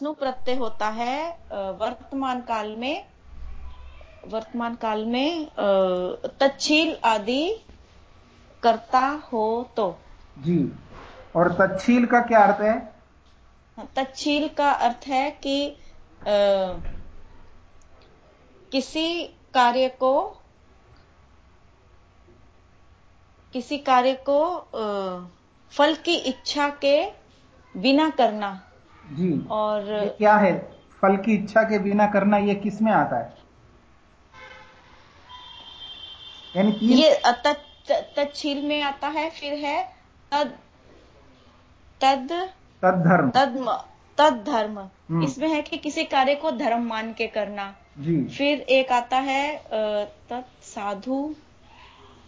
गस्नु प्रत्यय होता है वर्तमान काल में वर्तमान काल में तच्छील आदि करता हो तो। जी। और तच्छील का क्या अर्थ है? तच्छील का अर्थ है कि आ, किसी कार्य को किसी कार्य को आ, फल की इच्छा के बिना करना। जी। और ये क्या है? फल की इच्छा के बिना करना ये किसमें आता है? यानी ये तत्शील में आता है फिर है तद तद तद धर्म तद तद धर्म हम्म। इसमें है कि किसी कार्य को धर्म मान के करना। जी। फिर एक आता है तत्साधु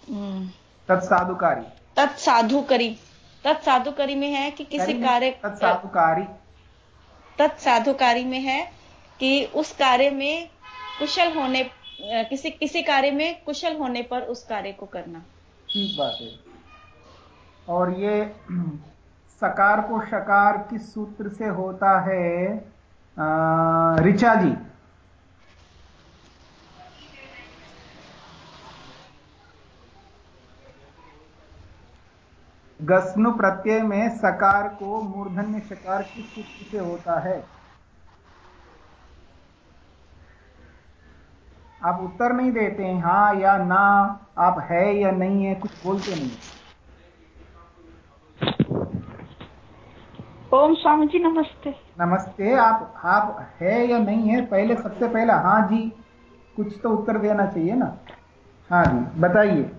हम्म। तत्साधुकारी तत्साधुकरी तत्साधुकारी में है कि किसी कार्य तत्साधुकारी तत्साधुकारी में है कि उस कार्य में कुशल होने किसी किसी कार्य में कुशल होने पर उस कार्य को करना। ठीक बात है। और ये सकार को शकार किस सूत्र से होता है? ऋचा जी। गस्नु प्रत्यय में सकार को मूर्धन्य सकार किस सूत्र से होता है। आप उत्तर नहीं देते हैं हाँ या ना आप है या नहीं है कुछ बोलते नहीं। ओम स्वामी जी नमस्ते। नमस्ते आप आप है या नहीं है पहले सबसे पहला हाँ जी कुछ तो उत्तर देना चाहिए ना? हाँ जी बताइए।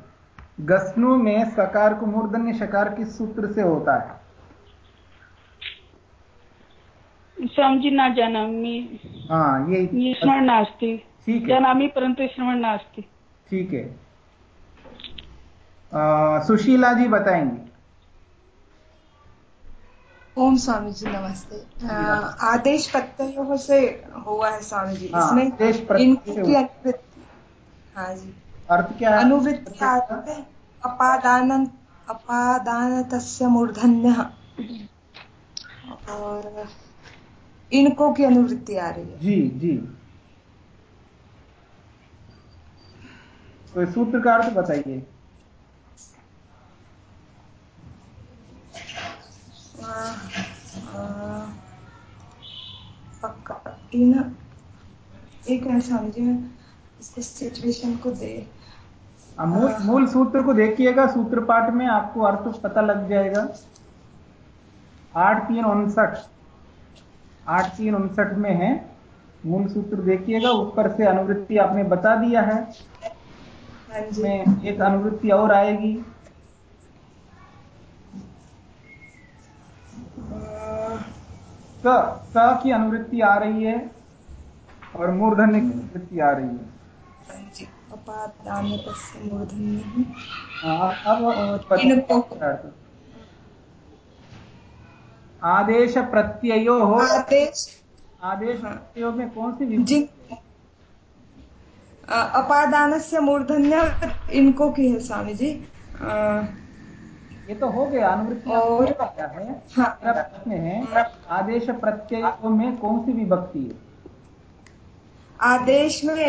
गस्नु में सकार को मूर्धन्य शकार किस सूत्र से होता है? स्वामी जी ना जानामि हाँ ये स्मरण नास्ति। ठीक है। जानामि परंतु श्रवण नास्ति। ठीक है। सुशीला जी बताएँगे। ओम स्वामी जी नमस्ते। आदेश प्रत्ययों से हुआ है स्वामी जी हाँ, इसमें इनकी अनुवृत्ति। हाँ जी। अर्थ क्या है? अनुवृत्ति अपादान अपादान तस्य मूर्धन्य। और इनको की अनुवृत्ति आ रही है। जी जी। तो सूत्र का अर्थ बताइए। पक्का। इन एक समझिए इस सिचुएशन को दे मूल मूल सूत्र को देखिएगा सूत्र पाठ में आपको अर्थ पता लग जाएगा। आठ तीन उनसठ। आठ तीन उनसठ में है। मूल सूत्र देखिएगा ऊपर से अनुवृत्ति आपने बता दिया है। में एक अनुवृत्ति और आएगी। स की अनुवृत्ति आ रही है और मूर्धन्य की अनुवृत्ति आ रही है। हाँ, अब आदेश प्रत्ययो हो। आदेश आदेश प्रत्ययो में कौन सी अपादान से मूर्धन्य इनको की है स्वामी जी ये तो हो गया अनुवृत्ति और क्या है। हाँ, प्रश्न है आदेश प्रत्यय में कौन सी विभक्ति है? आदेश में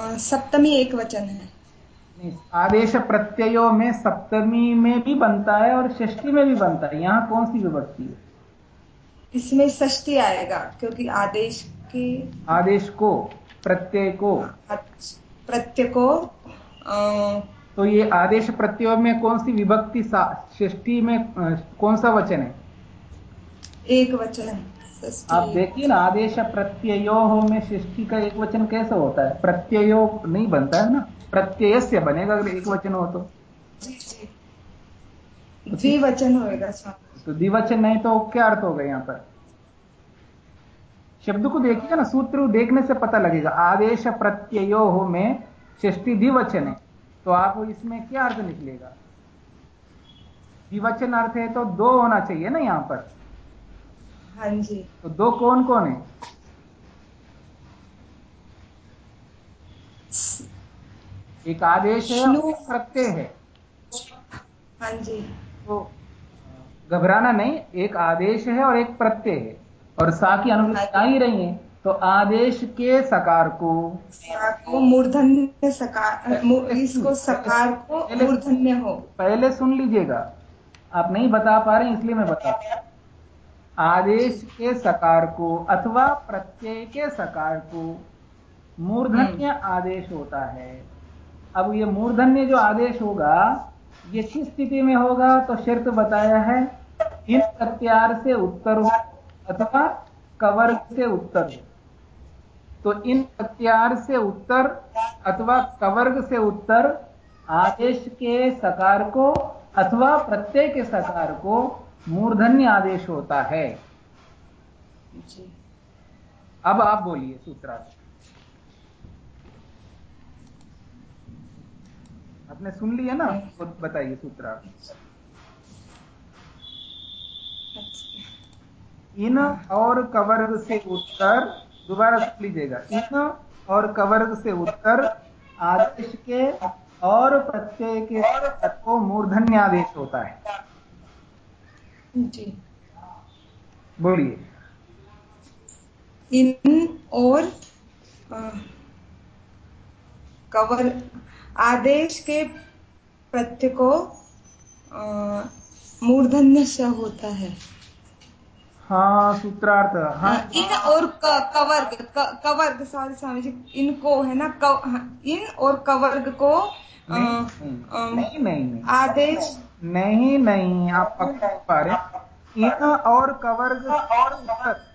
सप्तमी एक वचन है। आदेश प्रत्ययों में सप्तमी में भी बनता है और षष्ठी में भी बनता है। यहाँ कौन सी विभक्ति है? इसमें षष्ठी आएगा क्योंकि आदेश के आदेश को प्रत्यय को। प्रत्यय को आ, तो ये आदेश प्रत्यय में कौन सी विभक्ति षष्ठी में कौन सा वचन है? एक वचन। है आप देखिए ना आदेश प्रत्ययो में सृष्टि का एक वचन कैसे होता है? प्रत्ययो नहीं बनता है ना? प्रत्यय से बनेगा अगर एक वचन हो तो। द्विवचन होगा तो द्विवचन नहीं तो क्या अर्थ होगा यहाँ पर? शब्द को देखिएगा ना सूत्र देखने से पता लगेगा। आदेश प्रत्ययो हो में षष्टि द्विवचन है। तो आप इसमें क्या अर्थ निकलेगा? द्विवचन अर्थ है तो दो होना चाहिए ना यहाँ पर। हाँ जी। तो दो कौन कौन है? एक आदेश है प्रत्यय है। हाँ जी। तो घबराना नहीं एक आदेश है और एक प्रत्यय है। और सा की अनुवृत्ति आ ही रही है? तो आदेश के सकार को को मूर्धन्य सकार इसको सकार को मूर्धन्य हो। पहले सुन लीजिएगा। आप नहीं बता पा रहे इसलिए मैं बता हूँ। आदेश के सकार को अथवा प्रत्यय के सकार को मूर्धन्य आदेश होता है। अब ये मूर्धन्य जो आदेश होगा ये किस स्थिति में होगा? तो शर्त बताया है इन प्रत्यार से उत्तर हो अथवा कवर्ग से उत्तर हो। तो इन प्रत्यार से उत्तर अथवा कवर्ग से उत्तर आदेश के सकार को अथवा प्रत्यय के सकार को मूर्धन्य आदेश होता है। जी। अब आप बोलिए सूत्रार्थ आपने सुन लिया ना? तो बताइए सूत्रार्थ इन और कवर्ग से उत्तर दोबारा सुन लीजिएगा। इन और कवर्ग से उत्तर आदेश के और प्रत्यय के को मूर्धन्य आदेश होता है। जी। बोलिए। इन और कवर आदेश के प्रत्यय को मूर्धन्य स होता है। हाँ सूत्रार्थ। हाँ। इन और कवर्ग कवर्ग सॉरी स्वामी जी इनको है ना क, हाँ, इन और कवर्ग को नहीं अम, नहीं नहीं नहीं। आदेश नहीं नहीं आप पकड़ पा रहे। इन और कवर्ग और उत्तर।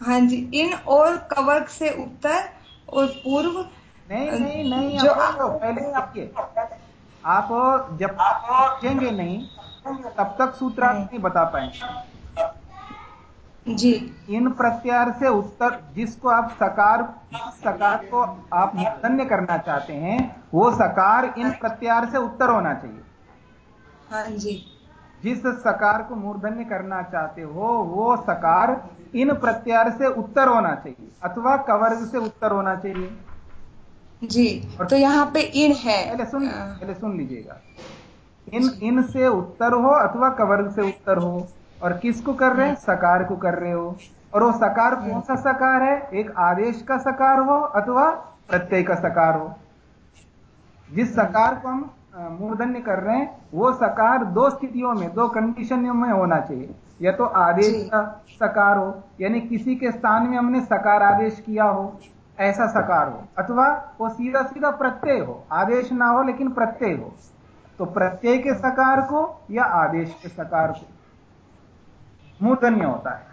हाँ जी इन और कवर्ग से उत्तर और पूर्व नहीं नहीं नहीं जो आप पहले देखिए आप जब पूछेंगे नहीं तब तक सूत्रार्थ नहीं बता पाएँगे। जी। इन प्रत्यार से उत्तर जिसको आप सकार सकार को आप मूर्धन्य करना चाहते हैं वो सकार इन प्रत्यार से उत्तर होना चाहिए। हाँ जी। जिस सकार को मूर्धन्य करना चाहते हो वो सकार इन प्रत्यार से उत्तर होना चाहिए अथवा कवर्ग से उत्तर होना चाहिए। जी और तो यहाँ पे इन है। पहले सुन पहले सुन लीजिएगा। इन इन से उत्तर हो अथवा कवर्ग से उत्तर हो और किसको कर रहे हैं? सकार को कर रहे हो। और वो सकार कौन सा सकार है? एक आदेश का सकार हो अथवा प्रत्यय का सकार हो। जिस सकार को हम मूर्धन्य कर रहे हैं वो सकार दो स्थितियों में दो कंडीशनों में होना चाहिए। या तो आदेश का सकार हो यानी किसी के स्थान में हमने सकार आदेश किया हो ऐसा सकार हो अथवा वो सीधा सीधा प्रत्यय हो आदेश ना हो लेकिन प्रत्यय हो। तो प्रत्यय के सकार को या आदेश के सकार को। मूर्धन्य होता है।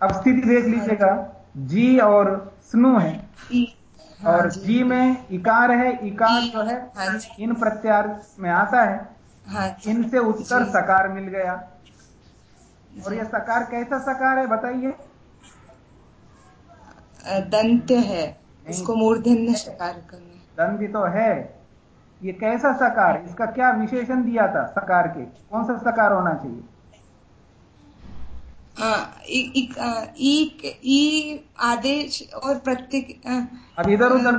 अब स्थिति देख लीजिएगा। जी और स्नु है। हाँ और जी। जी में इकार है इकार जो। है हाँ इन प्रत्यार में आता है। हाँ इनसे उत्तर सकार मिल गया। और यह सकार कैसा सकार है बताइए? दंत है। इसको मूर्धन्य सकार करना दंड तो है। ये कैसा सकार? इसका क्या विशेषण दिया था सकार के? कौन सा सकार होना चाहिए? ई- आदेश और प्रत्येक अब इधर उधर।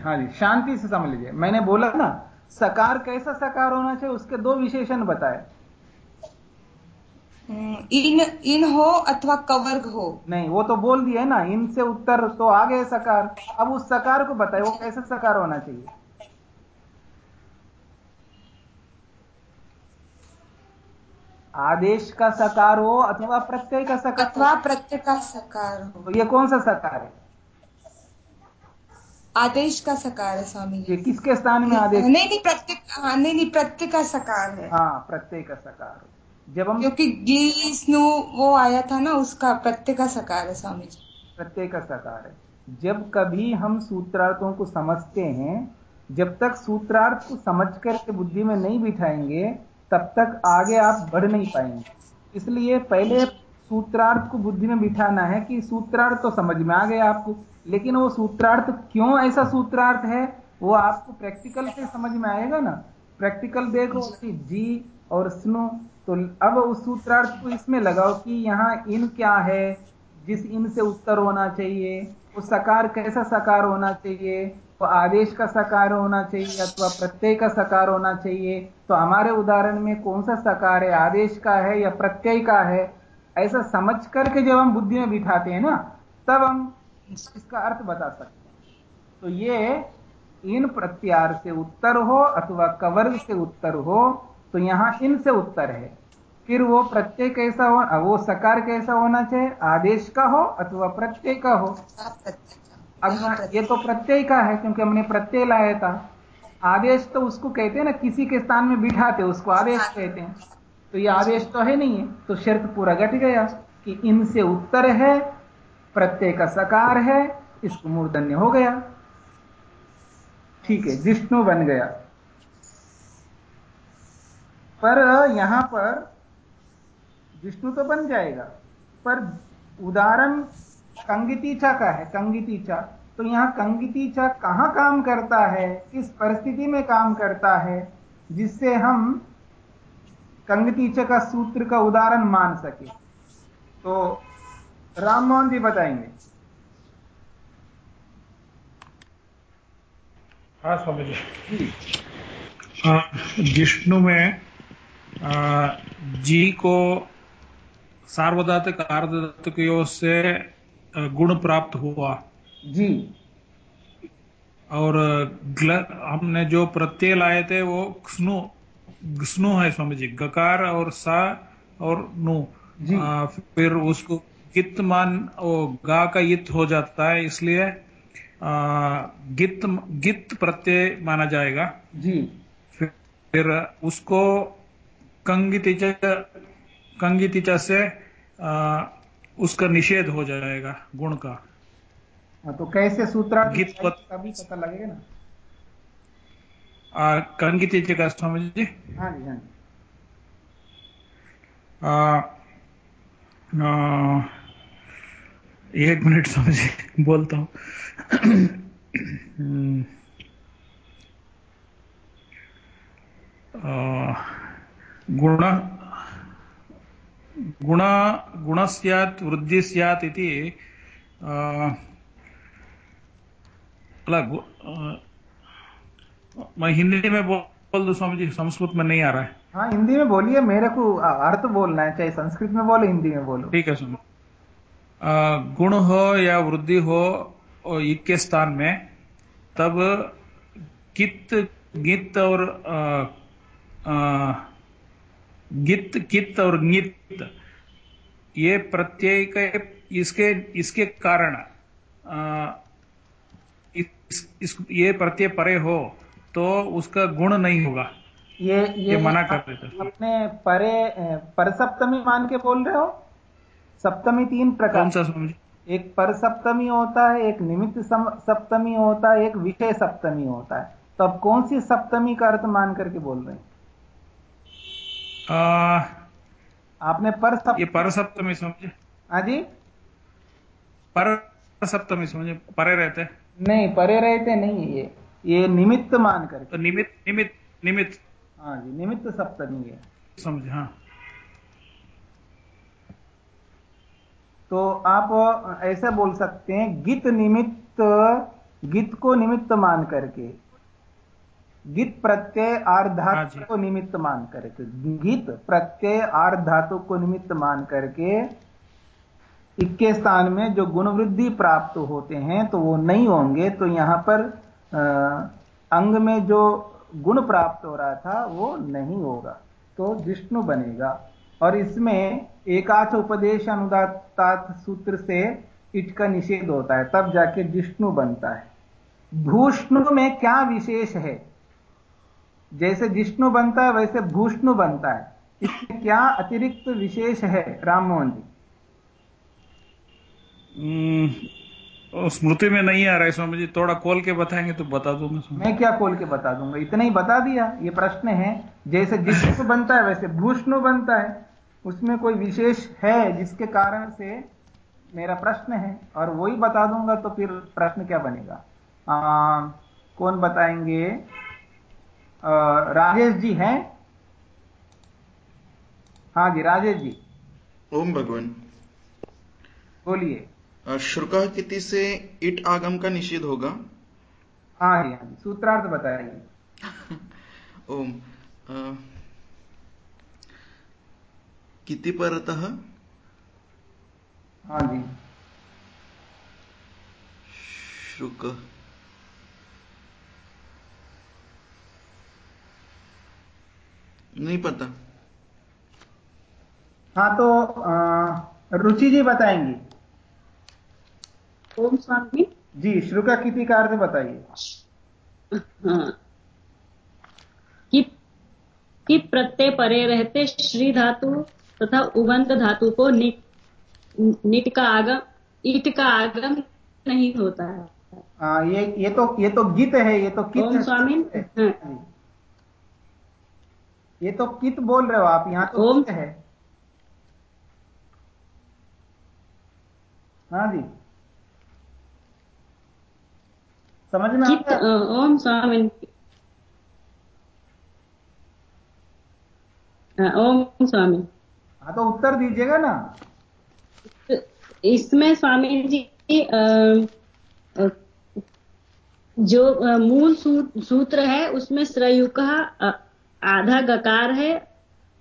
हाँ जी शांति से समझ लीजिए। मैंने बोला ना सकार कैसा सकार होना चाहिए उसके दो विशेषण बताए। हम्म, इन इन हो अथवा कवर्ग हो। नहीं वो तो बोल दिया है ना इनसे उत्तर तो आ गए सकार। अब उस सकार को बताए वो कैसा सकार होना चाहिए? आदेश का सकार हो अथवा प्रत्यय का सकार अथवा प्रत्यय का सकार हो ये कौन सा सकार है? आदेश का सकार है स्वामी जी। किसके स्थान में आदेश? नहीं नहीं प्रत्येक हाँ नहीं नहीं प्रत्यय का सकार है। हाँ प्रत्यय का सकार जब हम क्योंकि गी स्नु वो आया था ना उसका प्रत्यय का सकार है स्वामी जी। प्रत्यय का सकार है। जब कभी हम सूत्रार्थों को समझते हैं जब तक सूत्रार्थ को समझ करके बुद्धि में नहीं बिठाएँगे तब तक आगे आप बढ़ नहीं पाएँगे। इसलिए पहले सूत्रार्थ को बुद्धि में बिठाना है कि सूत्रार्थ तो समझ में आ गया आपको, लेकिन वो सूत्रार्थ क्यों ऐसा सूत्रार्थ है, वो आपको प्रैक्टिकल से समझ में आएगा ना। प्रैक्टिकल देखो कि जी और स्नो तो अब उस सूत्रार्थ को इसमें लगाओ कि यहाँ इन क्या है, जिस इन से उत्तर होना चाहिए, वो सकार, कैसा सकार होना चाहिए तो आदेश का सकार होना चाहिए अथवा प्रत्यय का सकार होना चाहिए। तो हमारे उदाहरण में कौन सा सकार है? आदेश का है या प्रत्यय का है? ऐसा समझ करके जब हम बुद्धि में बिठाते हैं ना, तब हम इसका अर्थ बता सकते हैं। तो ये इन प्रत्यार से उत्तर हो अथवा कवर्ग से उत्तर हो तो यहाँ इन से उत्तर है। फिर वो प्रत्यय कैसा हो, वो सकार कैसा होना चाहिए? आदेश का हो अथवा प्रत्यय का हो? अब ये तो प्रत्यय का है क्योंकि हमने प्रत्यय लाया था। आदेश तो उसको कहते हैं ना किसी के स्थान में बिठाते उसको आदेश कहते हैं। तो ये आदेश तो है नहीं है। तो शर्त पूरा घट गया कि इनसे उत्तर है प्रत्यय का सकार है इसको मूर्धन्य हो गया। ठीक है जिष्णु बन गया। पर यहाँ पर विष्णु तो बन जाएगा पर उदाहरण कंगितीचा का है? कंगितीचा। तो यहाँ कंगितीचा कहाँ काम करता है? किस परिस्थिति में काम करता है? जिससे हम कंगतीचा का सूत्र का उदाहरण मान सके। तो राम मोहन जी बताएँगे। हाँ स्वामी जी। जिष्णु में आ, जी को सार्वधातुक आर्धातुक से गुण प्राप्त हुआ। जी। और हमने जो प्रत्यय लाए थे वो स्नु स्नु है स्वामी जी गकार और सा और नु। जी। आ, फिर उसको गित मान गा का यित हो जाता है इसलिए गित गित प्रत्यय माना जाएगा। जी। फिर, फिर उसको कंगितिचा कंगितिचा से आ, उसका निषेध हो जाएगा गुण का। हाँ, तो कैसे सूत्र गीत पत... पता लगेगा ना? कंगितिचा का स्वामी जी? हाँ जी हाँ एक मिनट स्वामी जी बोलता हूँ। गुण गुण गुण स्यात् वृद्धि स्यात् इति मैं हिंदी में बोल दू स्वामी जी संस्कृत में नहीं आ रहा है। हाँ हिंदी में बोलिए मेरे को अर्थ बोलना है चाहे संस्कृत में बोलो हिंदी में बोलो। ठीक है स्वामी गुण हो या वृद्धि हो ईक के स्थान में तब कित गित और आ, आ, गित कित और गित ये प्रत्यय के इसके इसके कारण इस, इस ये प्रत्यय परे हो तो उसका गुण नहीं होगा। ये ये, ये मना कर देते अपने परे पर सप्तमी मान के बोल रहे हो? सप्तमी तीन प्रकार। कौन सा समझ एक पर सप्तमी होता है एक निमित्त सप्तमी होता है एक विषय सप्तमी होता है। तो अब कौन सी सप्तमी का अर्थ मान करके बोल रहे हैं? आ, आपने पर सप्तमी ये पर सप्तमी समझे। हाँ जी। पर सप्तमी समझे परे रहते नहीं परे रहते नहीं ये। ये निमित्त मान करके। तो निमित्त निमित्त निमित्त। हाँ जी निमित्त सप्तमी है। समझे हाँ। तो आप ऐसा बोल सकते हैं गीत निमित्त गीत को निमित्त मान करके। गीत प्रत्यय आर धातु को निमित्त मान करके गीत प्रत्यय आर धातु को निमित्त मान करके इक्के स्थान में जो गुण वृद्धि प्राप्त होते हैं तो वो नहीं होंगे। तो यहाँ पर आ, अंग में जो गुण प्राप्त हो रहा था वो नहीं होगा। तो जिष्णु बनेगा। और इसमें एकाच उपदेश अनुदात सूत्र से इट का निषेध होता है तब जाके जिष्णु बनता है। भूष्णु में क्या विशेष है? जैसे जिष्णु बनता है वैसे भूष्णु बनता है। इसमें क्या अतिरिक्त विशेष है राम मोहन जी? स्मृति में नहीं आ रहा है स्वामी जी थोड़ा खोल के बताएँगे तो बता दूँगा मैं क्या खोल के बता दूँगा? इतना ही बता दिया ये प्रश्न है। जैसे जिष्णु बनता है वैसे भूष्णु बनता है। उसमें कोई विशेष है जिसके कारण से मेरा प्रश्न है और वही बता दूँगा तो फिर प्रश्न क्या बनेगा? आ, कौन बताएँगे? राजेश जी हैं? हाँ जी राजेश जी। ओम भगवान। बोलिए। शुक्र किति से इट आगम का निषेध होगा। हाँ जी हाँ जी सूत्रार्थ बताइए। ओम। किति परतः? हाँ जी। शुक नहीं पता। हाँ तो रुचि जी बताएँगी। ओम स्वामी। जी श्रुका किति का अर्थ बताइए। हाँ। कि कि प्रत्यय परे रहते श्री धातु तथा उबंत धातु को निट निट का आगम ईट का आगम नहीं होता है। हाँ ये ये तो ये तो गीत है ये तो कित ओम स्वामी। ये तो कित बोल रहे हो आप? यहाँ तो ओम। है? हाँ जी। समझ में आता ओम स्वामी। हाँ, ओम स्वामी। हाँ तो उत्तर दीजिएगा ना। इसमें स्वामी जी अ, अ, जो मूल सूत्र है उसमें श्रयु का अ, आधा गकार है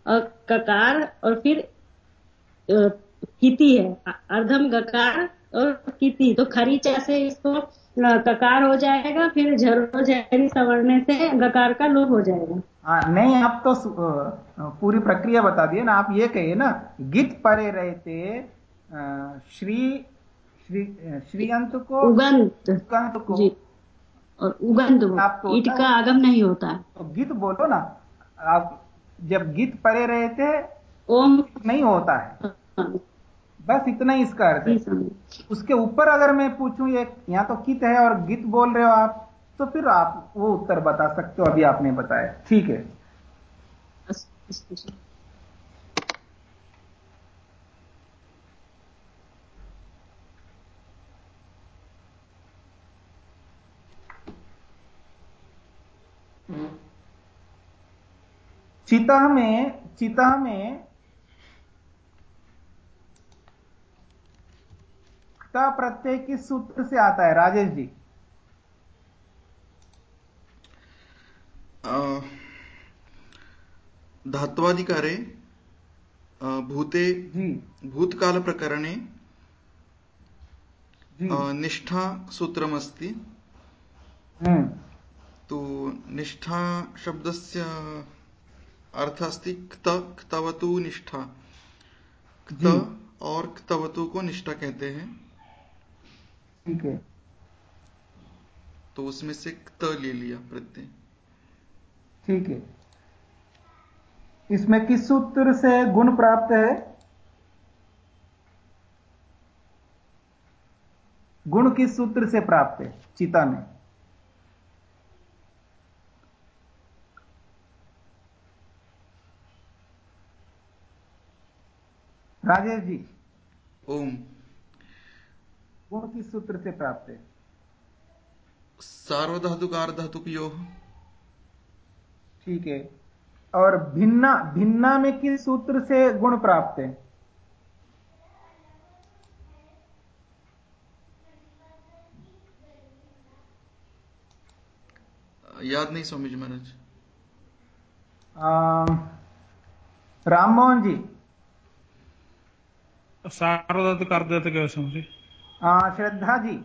और ककार और फिर किति है। अर्धम गकार और किति। तो खरीचा से इसको ककार हो जाएगा फिर झरो सवरने से गकार का लोप हो जाएगा। हाँ नहीं आप तो पूरी प्रक्रिया बता दिए ना। आप ये कहिए ना गित परे रहते श्री श्री श्रीअंत को उगंत। उगंत को। जी। और उगंत आप ईट का आगम नहीं होता। है तो गीत बोलो ना। आप जब गीत परे थे ओम नहीं होता है। बस इतना ही इसका अर्थ है। उसके ऊपर अगर मैं पूछूँ ये यहाँ तो कित है और गीत बोल रहे हो आप तो फिर आप वो उत्तर बता सकते हो अभी आपने बताया। ठीक है। चिता में चिता में क्ता प्रत्यय किस सूत्र से आता है? राजेश जी। धात्वाधिकारे भूते जी। अ, निष्ठा सूत्रमस्ति। हम्म। तो निष्ठा शब्दस्य अर्थ अस्ति क्त क्तवतु निष्ठा। क्त और क्तवतु को निष्ठा कहते हैं। ठीक है। तो उसमें से क्त ले लिया प्रत्यय। ठीक है। इसमें किस सूत्र से गुण प्राप्त है? गुण किस सूत्र से प्राप्त है? चिता में। राजेश जी। ओम। गुण किस सूत्र से प्राप्त है। सार्वधातुकार धातुकयो ठीक है। और भिन्ना भिन्ना में किस सूत्र से गुण प्राप्त है? याद नहीं स्वामी जी महाराज। राम मोहन जी। है समझे आ, श्रद्धा जी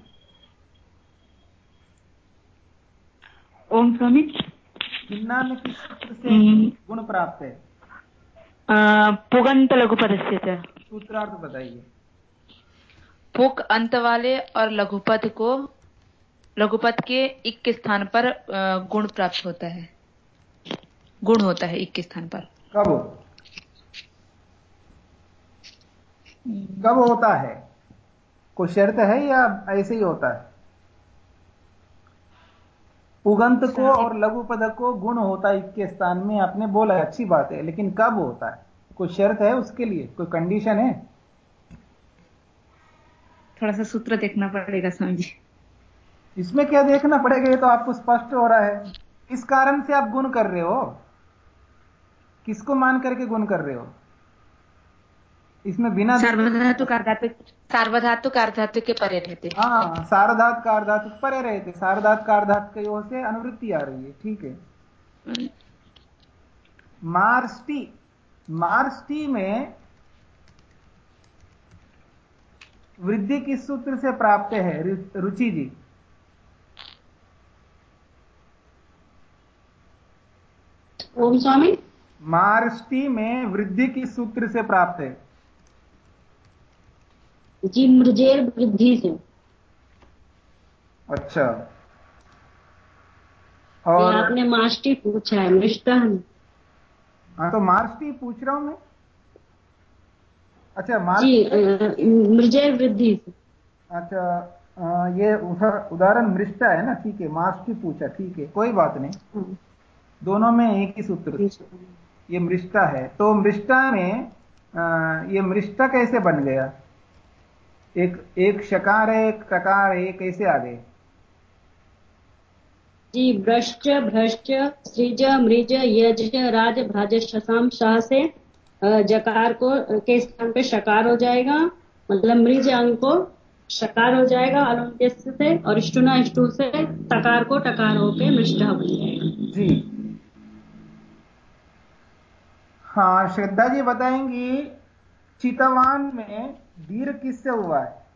ओम स्वामी भिन्ना में किस सूत्र से। गुण प्राप्त है पुगंत लघुपदस्य च सूत्रार्थ बताइए पुक अंत वाले और लघुपद को लघुपद के इक के स्थान पर गुण प्राप्त होता है गुण होता है इक के स्थान पर कब कब होता है? कोई शर्त है या ऐसे ही होता है? उगंत को और लघु पद को गुण होता है इसके स्थान में आपने बोला है अच्छी बात है लेकिन कब होता है? कोई शर्त है उसके लिए? कोई कंडीशन है? थोड़ा सा सूत्र देखना पड़ेगा स्वामी जी। इसमें क्या देखना पड़ेगा? ये तो आपको स्पष्ट हो रहा है। किस कारण से आप गुण कर रहे हो। किसको मान करके गुण कर रहे हो? इसमें बिना सार्वधातुक अर्धातुक सार्वधातुक अर्धातुक के परे रहते हाँ। सारधात कार्धातुक परे रहे थे सारधात कार्धात की ओर से अनुवृत्ति आ रही है ठीक है। मार्स्टी मार्स्टी में वृद्धि किस सूत्र से प्राप्त है? रुचि जी। ओम स्वामी। मार्स्टी में वृद्धि किस सूत्र से प्राप्त है? जी मृजेर वृद्धि से। अच्छा। और आपने मास्टी पूछा है मृष्टान हाँ। तो मार्स्टी पूछ रहा हूँ मैं। अच्छा जी अ, मृजेर वृद्धि से। अच्छा अ, ये उदा- उदाहरण मृष्टा है ना? ठीक है मार्स्टी पूछा ठीक है कोई बात नहीं। हाँ, दोनों में एक ही सूत्र ये मृष्टा है। तो मृष्टा में अ, ये मृष्टा कैसे बन गया? एक एक शकार है एक ककार है कैसे आ गए जी भ्रष्ट भ्रष्ट सृज मृज यज राज भाज शसाम शाह से जकार को के स्थान पे शकार हो जाएगा? मतलब मृज अंग को शकार हो जाएगा अलंत्य से और स्टुना स्टू से तकार को टकार होके मृष्टा बन जाएगा। जी। हाँ श्रद्धा जी बताएँगी चितवान में दीर्घ किससे हुआ है?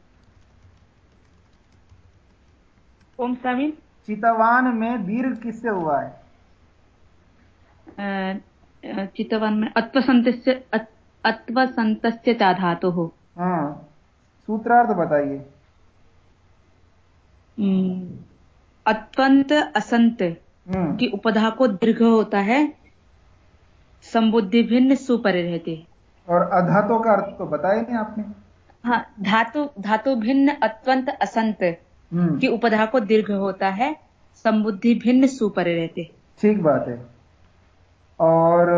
ओम स्वामी चितवान में दीर्घ किससे हुआ है? चितवन में अत्वसंतस्य अत- अत्वसंतस्य चा धातुः हाँ सूत्रार्थ बताइए। हम्म, अत्वंत असंत हम्म। की उपधा को दीर्घ होता है संबुद्धि भिन्न सुपरे रहते और अधातों का अर्थ तो बताया नहीं आपने। हाँ धातु धातु भिन्न अत्वंत असंत हम्म। की उपधा को दीर्घ होता है संबुद्धि भिन्न सुपरे रहते ठीक बात है। और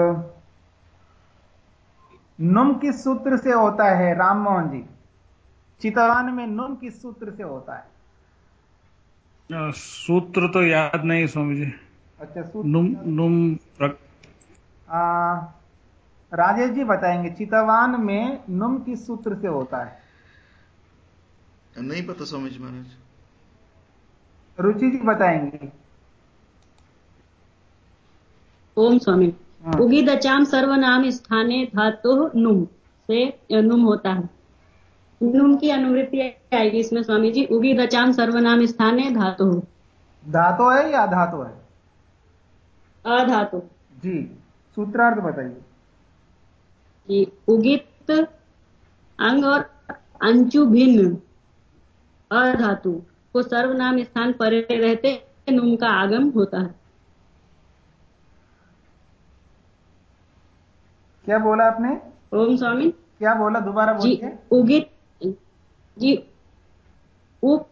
नुम किस सूत्र से होता है राम मोहन जी। चितवान में नुम किस सूत्र से होता है। सूत्र तो याद नहीं स्वामी जी। अच्छा सूत्र नुम नुम प्र- आ, राजेश जी बताएँगे चितवान में नुम किस सूत्र से होता है? नहीं पता स्वामी जी महाराज। रुचि जी बताएँगे। ओम स्वामी। हाँ। उगी दचाम सर्वनाम स्थाने धातु नुम से नुम होता है। नुम की अनुवृत्ति आएगी इसमें स्वामी जी। उगी दचाम सर्वनाम स्थाने धातु। धातु है या धातु है? अधातु। जी सूत्रार्थ बताइए। कि उगित अंग और अंचु भिन्न अधातु को सर्वनाम स्थान पर रहते नुम का आगम होता है। क्या बोला आपने? ओम स्वामी। क्या बोला? दोबारा जी बोलिए। उगित जी उप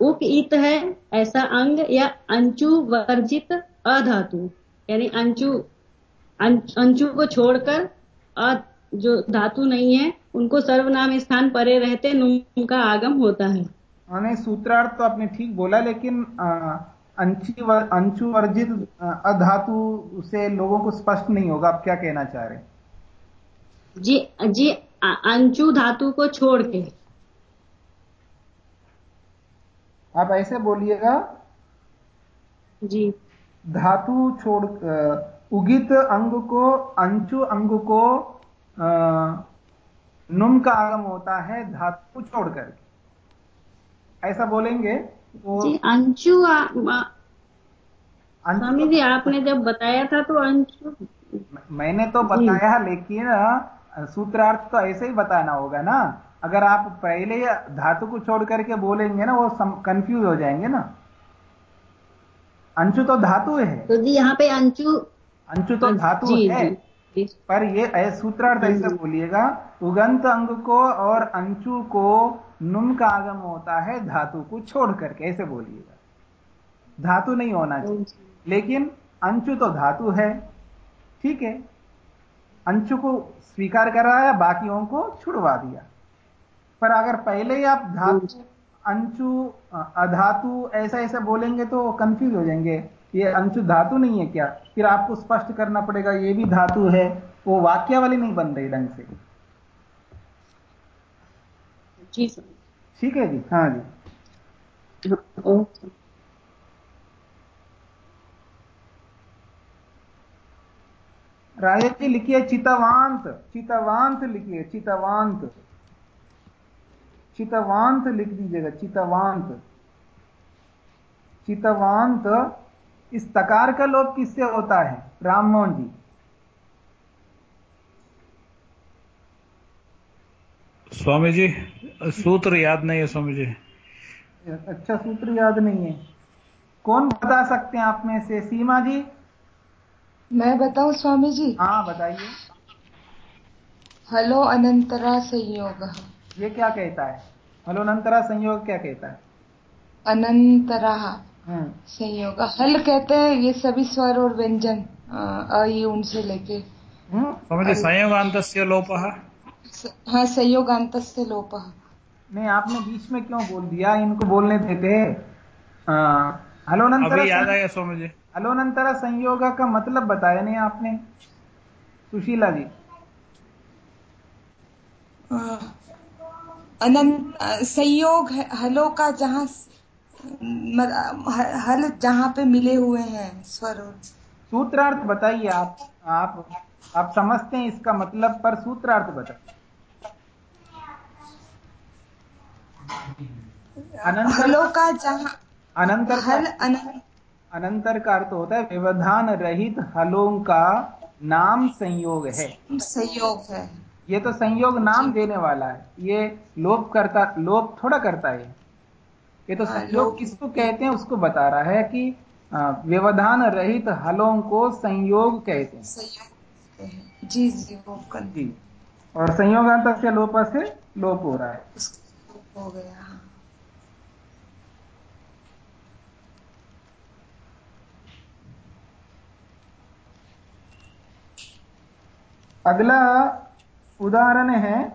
उप इत है ऐसा अंग या अंचु वर्जित अधातु यानी अंचु अंचु को छोड़कर अ जो धातु नहीं है उनको सर्वनाम स्थान परे रहते नुम का आगम होता है। मैंने सूत्रार्थ तो आपने ठीक बोला लेकिन अ, अंचु वर्जित अधातु से लोगों को स्पष्ट नहीं होगा। आप क्या कहना चाह रहे जी जी अंशु धातु को छोड़ के। आप ऐसे बोलिएगा जी। धातु छोड़ उगित अंग को अंचु अंग को अ, नुम का आगम होता है धातु को छोड़ करके। ऐसा बोलेंगे तो अंचु आ- आ- स्वामी जी आपने जब बताया था तो अंचु मैंने तो बताया लेकिन सूत्रार्थ तो ऐसे ही बताना होगा ना। अगर आप पहले धातु को छोड़ करके बोलेंगे ना वो कंफ्यूज हो जाएँगे ना। अंशु तो धातु है। तो जी यहाँ पे अंचु अंशु तो धातु जी है। जी पर ये सूत्रार्थ ऐसे बोलिएगा उगंत अंग को और अंशु को नुम का आगम होता है धातु को छोड़ करके ऐसे बोलिएगा। धातु नहीं होना चाहिए। लेकिन अंशु तो धातु है ठीक है? अंशु को स्वीकार कराया बाकियों को छुड़वा दिया। पर अगर पहले ही आप धातु अंशु अधातु ऐसा ऐसा बोलेंगे तो कंफ्यूज हो जाएँगे। ये अंशु धातु नहीं है क्या? फिर आपको स्पष्ट करना पड़ेगा ये भी धातु है वो वाक्य वाक्यावली नहीं बन रही ढंग से। जी ठीक है जी? हाँ जी। ओके राजेश जी लिखिए चितवांत चितवांत लिखिए चितवांत। चितवांत लिख दीजिएगा चितवांत। चितवांत इस तकार का लोप किससे होता है? राममोहन जी। स्वामी जी सूत्र याद नहीं है स्वामी जी। अच्छा सूत्र याद नहीं है। कौन बता सकते हैं आप में से? सीमा जी? मैं बताऊँ स्वामी जी? हाँ बताइए। हलो अनंतरा संयोग। ये क्या कहता है? हेलो अनंतरा संयोग क्या कहता है? अनंतरा। हम्म संयोग हल कहते हैं ये सभी स्वर और व्यंजन अ, उनसे लेके। लोपः। हाँ संयोगांत से लोप। नहीं आपने बीच में क्यों बोल दिया? इनको बोलने देते। हलोनंतर अभी याद आया हलोनंतर संयोग का मतलब बताया नहीं आपने। सुशीला जी। अनंत संयोग हलो का जहाँ ह- हल जहाँ पे मिले हुए हैं स्वर सूत्रार्थ बताइए आप आप आप समझते हैं इसका मतलब पर सूत्रार्थ बताइए। अनंतर का जहाँ अनंतर हल का अनंतर का अर्थ होता है व्यवधान रहित हलों का नाम संयोग है। संयोग है। ये तो संयोग नाम देने वाला है। ये लोप करता लोप थोड़ा करता है। ये तो संयोग किसको कहते हैं उसको बता रहा है कि व्यवधान रहित हलों को संयोग कहते हैं। संयोग जी जी वो कर जी। और संयोगांत से लोप से लोप हो रहा है। हो गया हाँ। अगला उदाहरण है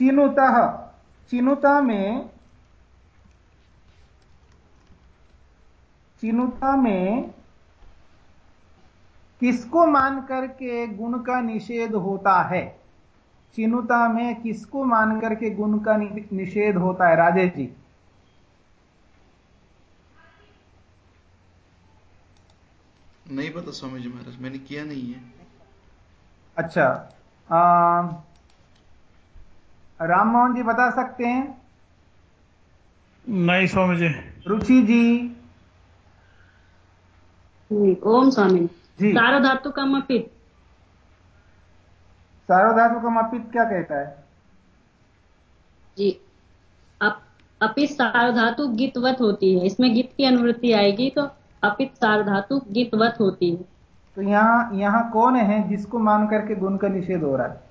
चिनुतः। चिनुता में चिनुता में किसको मान करके गुण का निषेध होता है? चिनुता में किसको मान करके गुण का निषेध होता है? राजेश जी। नहीं पता स्वामी जी महाराज मैंने किया नहीं है। अच्छा आ, राम मोहन जी बता सकते हैं? नहीं स्वामी जी। रुचि जी। ओम स्वामी। जी। सार्वधातु का मपित। सार्वधातु का मपित क्या कहता है? जी अप, अपित सार्वधातु गितवत होती है। इसमें गित की अनुवृत्ति आएगी तो अपित सार्वधातु गितवत होती है। तो यहाँ यहाँ कौन है जिसको मान करके गुण का निषेध हो रहा है?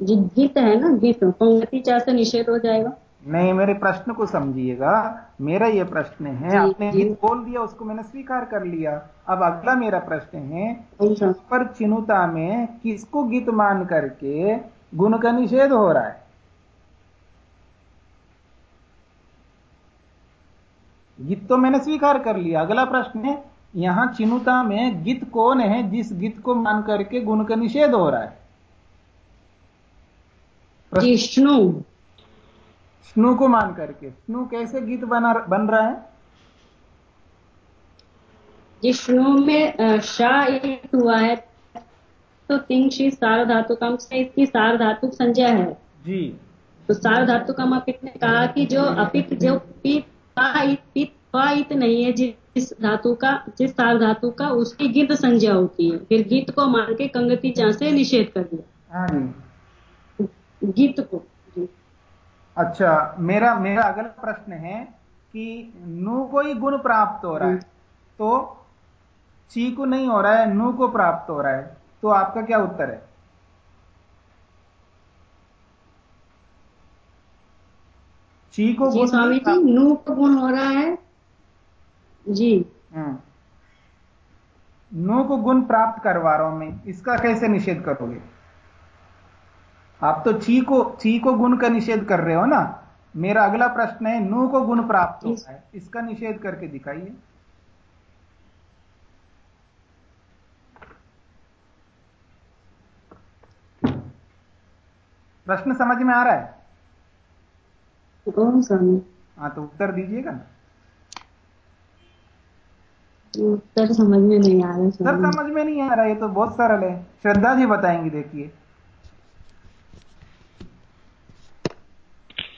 गित है ना गित पंक्ति चार से निषेध हो जाएगा। नहीं मेरे प्रश्न को समझिएगा। मेरा ये प्रश्न है जी, आपने जी। गीत बोल दिया उसको मैंने स्वीकार कर लिया। अब अगला मेरा प्रश्न है पर चिनुता में किसको गीत मान करके गुण का निषेध हो रहा है? गीत तो मैंने स्वीकार कर लिया। अगला प्रश्न है यहाँ चिनुता में गीत कौन है जिस गीत को मान करके गुण का निषेध हो रहा है? जी स्नु। स्नु को मान करके। स्नु कैसे गीत बना बन रहा है? जी स्नु में शाह एक हुआ है तो तिंग शी सार्वधातु कम से इसकी सार्वधातु संज्ञा है। जी। तो सार्वधातु का अपित ने कहा कि जो अपित जो पित पित इत नहीं है जिस धातु का जिस सार धातु का उसकी गिद्ध संज्ञा होती है। फिर गीत को मान के कंगति जहाँ से निषेध कर दिया। गिद्ध को। अच्छा मेरा मेरा अगला प्रश्न है कि नु को ही गुण प्राप्त हो रहा है तो ची को नहीं हो रहा है नु को प्राप्त हो रहा है तो आपका क्या उत्तर है? ची को जी गुण स्वामी जी नू को गुण हो रहा है। जी। हम्म। नु को गुण प्राप्त करवा रहा हूँ मैं इसका कैसे निषेध करोगे? आप तो ची को ची को गुण का निषेध कर रहे हो ना? मेरा अगला प्रश्न है नू को गुण प्राप्त होता है। इसका निषेध करके दिखाइए। प्रश्न समझ में आ रहा है? हाँ? तो उत्तर दीजिएगा उत्तर समझ में नहीं आ रहा है सर समझ में नहीं आ रहा ये तो बहुत सरल है। श्रद्धा जी बताएँगी देखिए।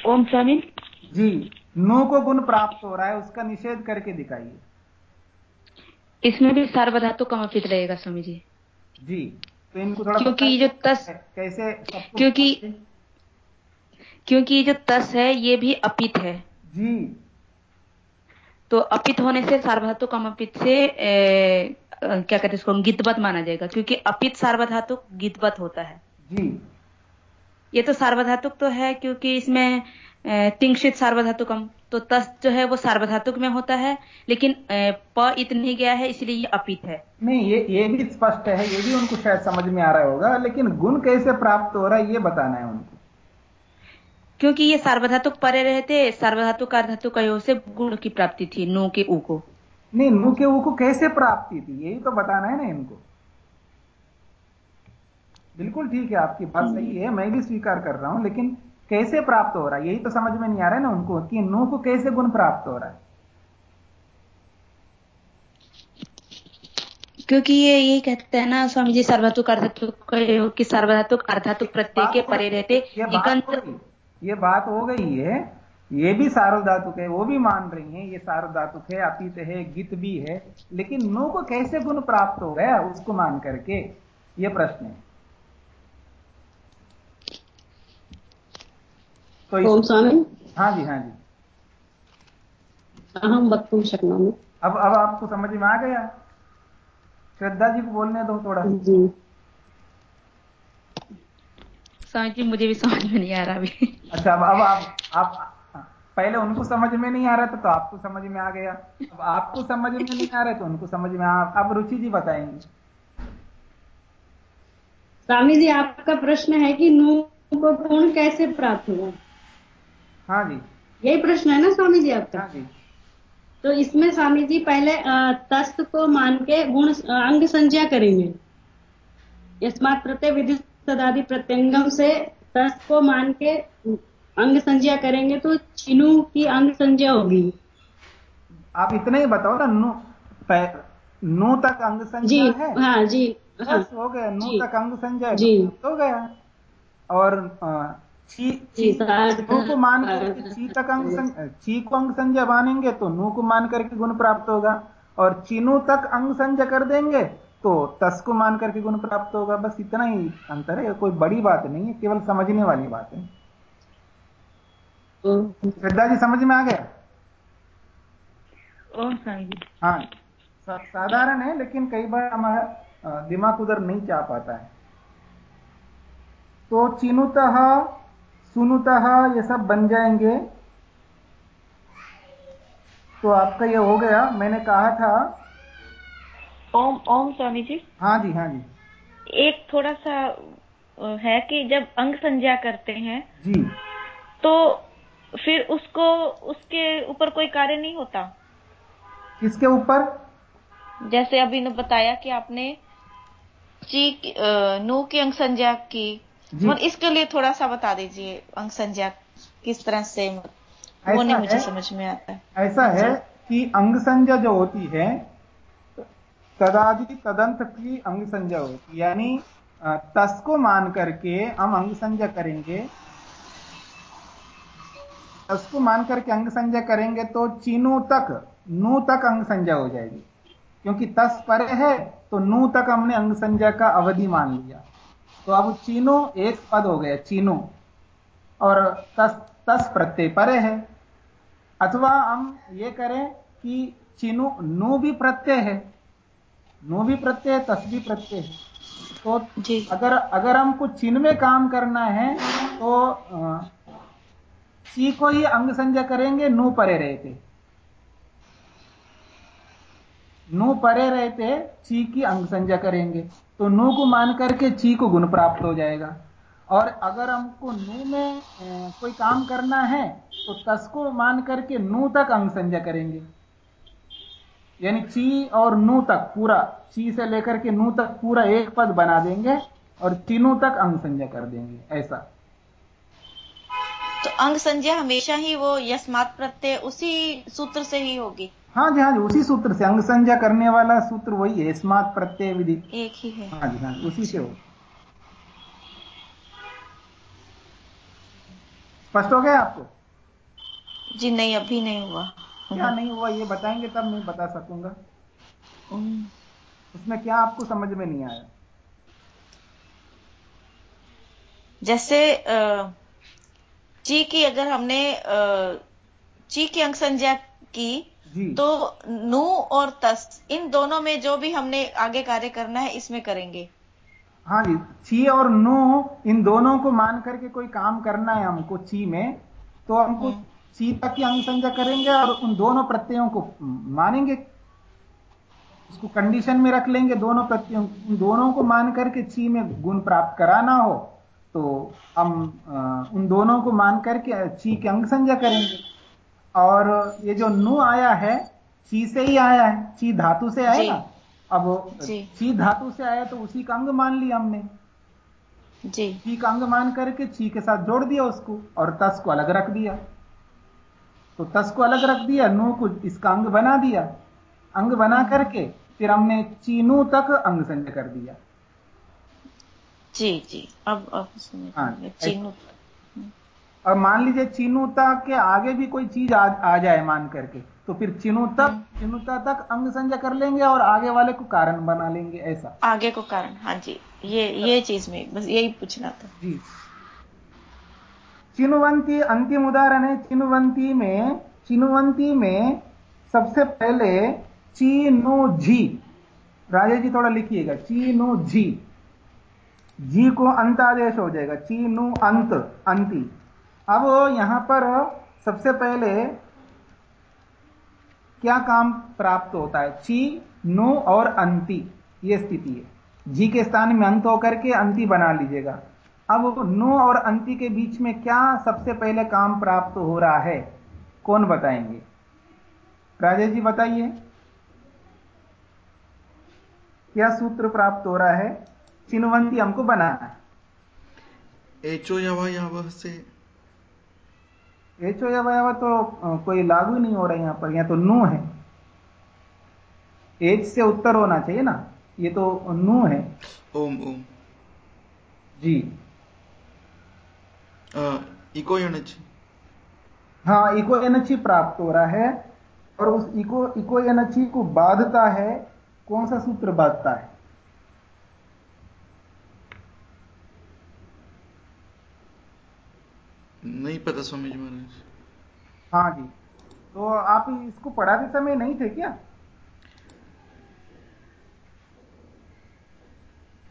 ओम स्वामी। जी नो को गुण प्राप्त हो रहा है उसका निषेध करके दिखाइए। इसमें भी सार्वधातु कमपित रहेगा स्वामी जी? जी तो इनको थोड़ा क्योंकि जो तस कैसे क्योंकि- क्योंकि ये जो तस है ये भी अपित है। जी। तो अपित होने से सार्वधातु कमपित से ए, क्या कहते हैं इसको गितवत माना जाएगा। क्योंकि अपित सार्वधातु गितवत होता है। जी। ये तो सार्वधातुक तो है क्योंकि इसमें तिंक्षित सार्वधातुकम तो तस जो है वो सार्वधातुक में होता है लेकिन प इत नहीं गया है इसलिए ये अपित है। नहीं ये ये भी स्पष्ट है ये भी उनको शायद समझ में आ रहा होगा लेकिन गुण कैसे प्राप्त हो रहा है ये बताना है उनको। क्योंकि ये सार्वधातुक परे रहते सार्वधातुक अर्धातुक कयो से गुण की प्राप्ति थी नो के ऊ को। नहीं नु के ऊ को कैसे प्राप्ति थी यही तो बताना है ना इनको। बिल्कुल ठीक है आपकी बात सही है मैं भी स्वीकार कर रहा हूँ लेकिन कैसे प्राप्त हो रहा है? यही तो समझ में नहीं आ रहा है ना उनको कि नु को कैसे गुण प्राप्त हो रहा है। क्योंकि ये यही कहते हैं ना स्वामी जी सार्वधातुक अर्धातुक कयो कि सार्वधातुक अर्धातुक प्रत्यय के परे रहते ये बात ये बात हो गई है ये भी सार्वधातुक है वो भी मान रही है ये सार्वधातुक है अतीत है गीत भी है लेकिन नो को कैसे गुण प्राप्त हो गया उसको मान करके ये प्रश्न है। तो इस, हाँ? जी हाँ जी। अहम वक्तुं शक्नोमि अब अब आपको समझ में आ गया? श्रद्धा जी को बोलने दो थोड़ा। जी। स्वामी जी मुझे भी समझ में नहीं आ रहा अभी। अच्छा अब अब आप आप हाँ, पहले उनको समझ में नहीं आ रहा था तो आपको समझ में आ गया। अब आपको समझ में नहीं आ रहा तो उनको समझ में आ अब रुचि जी बताएँगे। स्वामी जी आपका प्रश्न है कि नू को गुण कैसे प्राप्त हुआ? हाँ जी। यही प्रश्न है ना स्वामी जी आपका? हाँ जी। तो इसमें स्वामी जी पहले तस्त को मान के गुण अंग संज्ञा करेंगे। यस्मात प्रत्यय विधि सदादि प्रत्यंगम से तस्त को मान के अंग संज्ञा करेंगे तो चिनु की अंग संज्ञा होगी। आप इतना ही बताओ ना नु नु तक अंग जी संज्ञा है? हाँ जी हाँ। हो गया नु। तक अंग संज्ञा जी। हो गया। और अ, ची नु को मान करके ची तक अंग संज्ञा ची को अंग संज्ञा मानेंगे तो नू को मान करके गुण प्राप्त होगा। और चीनू तक अंग संज्ञा कर देंगे तो तस को मान करके गुण प्राप्त होगा। बस इतना ही अंतर है। कोई बड़ी बात नहीं है केवल समझने वाली बात है। तो श्रद्धा जी समझ में आ गया? ओम स्वामी जी। हाँ साधारण है लेकिन कई बार हमारा दिमाग उधर नहीं जा पाता है। तो चिनुतः सुनुतः ये सब बन जाएँगे। तो आपका ये हो गया। मैंने कहा था। ओम ओम स्वामी जी। हाँ जी हाँ जी। एक थोड़ा सा है कि जब अंग संज्ञा करते हैं जी। तो फिर उसको उसके ऊपर कोई कार्य नहीं होता? किसके ऊपर? जैसे अभी ने बताया कि आपने ची नु की अंग संज्ञा की। और इसके लिए थोड़ा सा बता दीजिए अंग संज्ञा किस तरह से वो नहीं मुझे समझ में आता है। ऐसा है कि अंग संज्ञा जो होती है तदादि तदंत की अंग संज्ञा होती है। यानी तस को मान करके हम अंग संज्ञा करेंगे। तस को मान करके अंग संज्ञा करेंगे तो चीनू तक नू तक अंग संज्ञा हो जाएगी। क्योंकि तस परे है तो नू तक हमने अंग संज्ञा का अवधि मान लिया। तो अब चीनो एक पद हो गया चीनो। और तस तस प्रत्यय परे है। अथवा हम ये करें कि चिनु नु भी प्रत्यय है। नु भी प्रत्यय है तस भी प्रत्यय है। तो जी। अगर अगर हमको चिन्ह में काम करना है तो ची को ही अंग संज्ञा करेंगे नु परे रहते। नु परे रहते ची की अंग संज्ञा करेंगे। तो नु को मान करके ची को गुण प्राप्त हो जाएगा। और अगर हमको नु में कोई काम करना है तो तस को मान करके नु तक अंग संज्ञा करेंगे। यानी ची और नु तक पूरा, ची से लेकर के नु तक पूरा एक पद बना देंगे और तीनों तक अंग संज्ञा कर देंगे, ऐसा। तो अंग संज्ञा हमेशा ही वो यस्मात प्रत्यय उसी सूत्र से ही होगी। हाँ जी हाँ जी उसी सूत्र से अंग संज्ञा करने वाला सूत्र वही है स्मात प्रत्यय विधि। एक ही है। हाँ जी हाँ उसी से हो। स्पष्ट हो गया आपको? जी नहीं अभी नहीं हुआ। क्या नहीं हुआ ये बताएँगे तब मैं बता सकूँगा। हम्म, उसमें क्या आपको समझ में नहीं आया? जैसे ची की अगर हमने ची की अंग संज्ञा की तो नु और तस इन दोनों में जो भी हमने आगे कार्य करना है इसमें करेंगे। हाँ जी ची और नु इन दोनों को मान करके कोई काम करना है हमको ची में तो हमको हम्म। ची तक की अंग संज्ञा करेंगे और उन दोनों प्रत्ययों को मानेंगे। उसको कंडीशन में रख लेंगे दोनों प्रत्ययों उन दोनों को मान करके ची में गुण प्राप्त कराना हो तो हम उन दोनों को मान करके ची की अंग संज्ञा करेंगे। और ये जो नु आया है ची से ही आया है ची धातु से आया। ना अब ची धातु से आया तो उसी का अंग मान लिया हमने। जी। ची का अंग मान करके ची के साथ जोड़ दिया उसको और तस को अलग रख दिया। तो तस को अलग रख दिया नू को इसका अंग बना दिया। अंग बना करके फिर हमने चीनू तक अंग संजय कर दिया। जी जी। अब अब हाँ, गए। और मान लीजिए चिनुता के आगे भी कोई चीज़ आ, आ जाए मान करके तो फिर चिनु तक चिनुता तक अंग संजय कर लेंगे और आगे वाले को कारण बना लेंगे ऐसा। आगे को कारण हाँ जी ये ये चीज़ में बस यही पूछना था। जी। चिनुवंती अंतिम उदाहरण है चिनुवंती में चिनुवंती में सबसे पहले चीनु झी राजेश जी थोड़ा लिखिएगा चीनु झी जी को अंत आदेश हो जाएगा चीनु अंत अंति। अब यहाँ पर सबसे पहले क्या काम प्राप्त होता है? ची, नु और अंति। ये स्थिति है। जी के स्थान में अंत होकर के अंति बना लीजिएगा। अब नु और अंति के बीच में क्या सबसे पहले काम प्राप्त हो रहा है? कौन बताएँगे? राजेश जी बताइए। क्या सूत्र प्राप्त हो रहा है? चिन्हवंती हमको बनाना है। एचो यवा से एचो या वया तो कोई लागू नहीं हो रहा है यहाँ पर यहाँ तो नु है। एच से उत्तर होना चाहिए ना ये तो नु है। ओम ओम। जी। इको यणची हाँ इको एनर्जी प्राप्त हो रहा है और उस इको इको एनर्जी को बाधता है कौन सा सूत्र बाधता है? नहीं पता स्वामी जी महाराज। हाँ जी। तो आप इसको पढ़ाते समय नहीं थे क्या?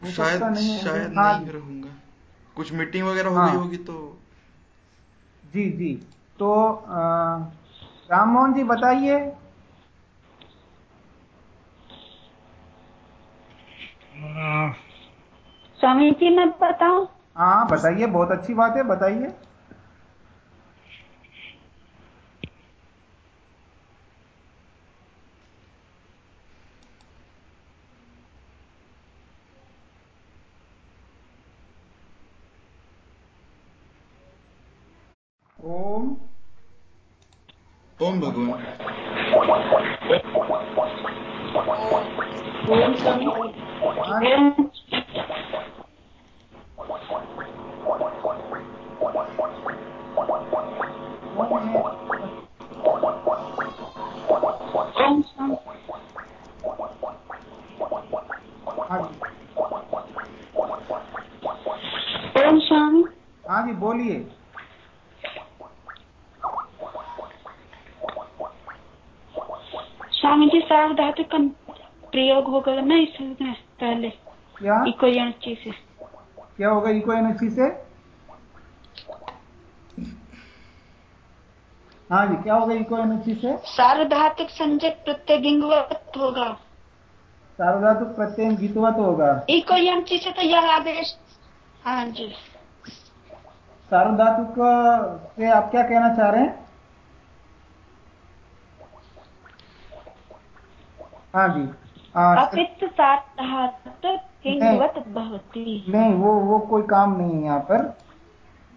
हो शायद नहीं शायद हाँ नहीं रहूँगा कुछ मीटिंग वगैरह हो हाँ। गई होगी तो। जी जी। तो राम मोहन जी बताइए। स्वामी जी मैं बताऊँ? हाँ बताइए। बहुत अच्छी बात है बताइए ओम ओम भगवान ओम स्वामी हाँ, ओम है ओम स्वामी हाँ जी ओम स्वामी हाँ जी बोलिए स्वामी जी सावधातु का प्रयोग होगा ना इसमें पहले क्या इको यंची से इको एनर्जी से हाँ जी क्या होगा इको एनर्जी से सार्वधातुक संजय प्रत्यय गिंगवत होगा। सार्वधातुक प्रत्यय गीतवत होगा। इको यंची से तो यह आदेश। हाँ जी। सार्वधातुक से आप क्या कहना चाह रहे हैं? हाँ जी। हाँ, अपित सार्वधातुक भवती नहीं वो वो कोई काम नहीं है यहाँ पर।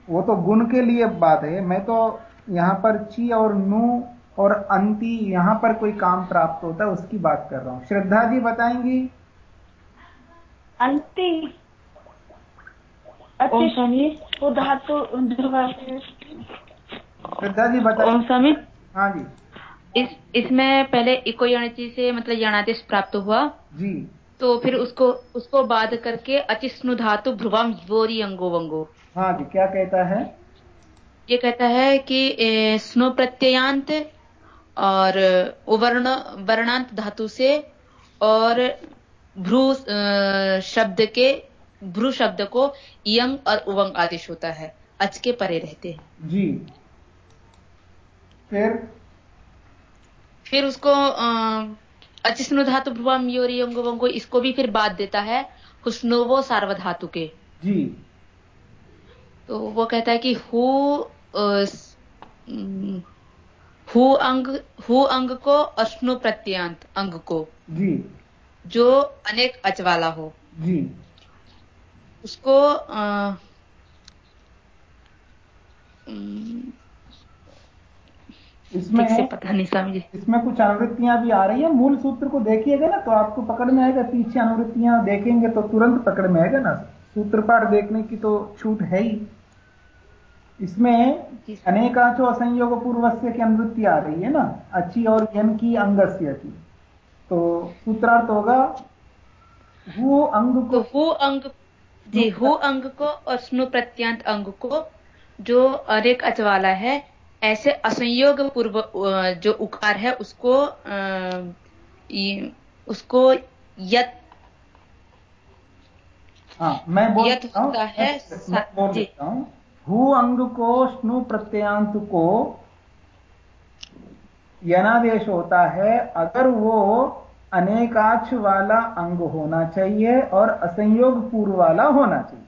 वो तो गुण के लिए बात है। मैं तो यहाँ पर ची और नू और अंति यहाँ पर कोई काम प्राप्त होता है उसकी बात कर रहा हूँ। श्रद्धा जी बताएँगी? अंति? वो धातु श्रद्धा जी बताइए हाँ जी। इस इसमें पहले इको यणचि से मतलब यणादेश प्राप्त हुआ। जी। तो फिर उसको उसको बाद करके अचिस्नु धातु भ्रुवम योरी अंगो वंगो। हाँ जी क्या कहता है? ये कहता है कि स्नो प्रत्ययांत और उवर्ण वर्णांत धातु से और भ्रू शब्द के भ्रू शब्द को यंग और उवंग आदेश होता है। अच के परे रहते हैं। जी। फिर? फिर उसको अचिस्नु धातु भ्रुवम योरी अंगो वंगो इसको भी फिर बाद देता है हुस्नोवो सार्वधातु के जी। तो वो कहता है कि हु हु अंग हु अंग को अश्नु प्रत्यांत अंग को। जी। जो अनेक अच वाला हो। जी। उसको उम, इसमें से पता नहीं समझे। इसमें कुछ अनुवृत्तियाँ भी आ रही है। मूल सूत्र को देखिएगा ना तो आपको पकड़ में आएगा। पीछे अनुवृत्तियाँ देखेंगे तो तुरंत पकड़ में आएगा ना। सूत्र पाठ देखने की तो छूट है ही। इसमें। अनेकाचो असंयोग पूर्वस्य की अनुवृत्ति आ रही है ना। अच्छी और यन की अंगस्य की। तो सूत्रार्थ होगा वो अंग तो को हु अंग जी हु अंग को और स्नु प्रत्यांत अंग को जो अनेक अच वाला है ऐसे असंयोग पूर्व जो उकार है उसको उसको यत हाँ मैं बोल यत हूँ होता है हु। अंग को स्नु प्रत्ययांत को यनादेश होता है अगर वो अनेकाक्ष वाला अंग होना चाहिए और असंयोग पूर्व वाला होना चाहिए।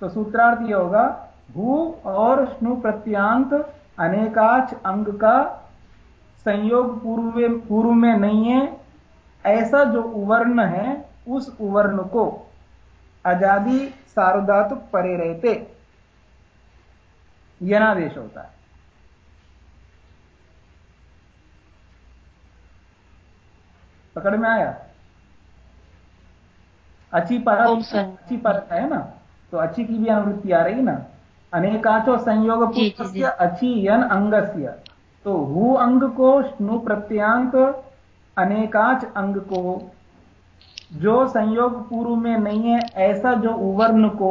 तो सूत्रार्थ ये होगा भू और स्नु प्रत्यांत अनेकाक्ष अंग का संयोग पूर्व पूर्व में नहीं है। ऐसा जो उवर्ण है उस उवर्ण को आज़ादी सार्वधातु परे रहते। यनादेश होता है। पकड़ में आया? अच्छी परत अच्छी परत है ना? तो अच्छी की भी अनुवृत्ति आ रही ना? अनेकाचो संयोग जी, जी, जी। पूर्वस्य यन अंगस्य। तो हु अंग को स्नु प्रत्यांत अनेकाच अंग को जो संयोग पूर्व में नहीं है ऐसा जो उवर्ण को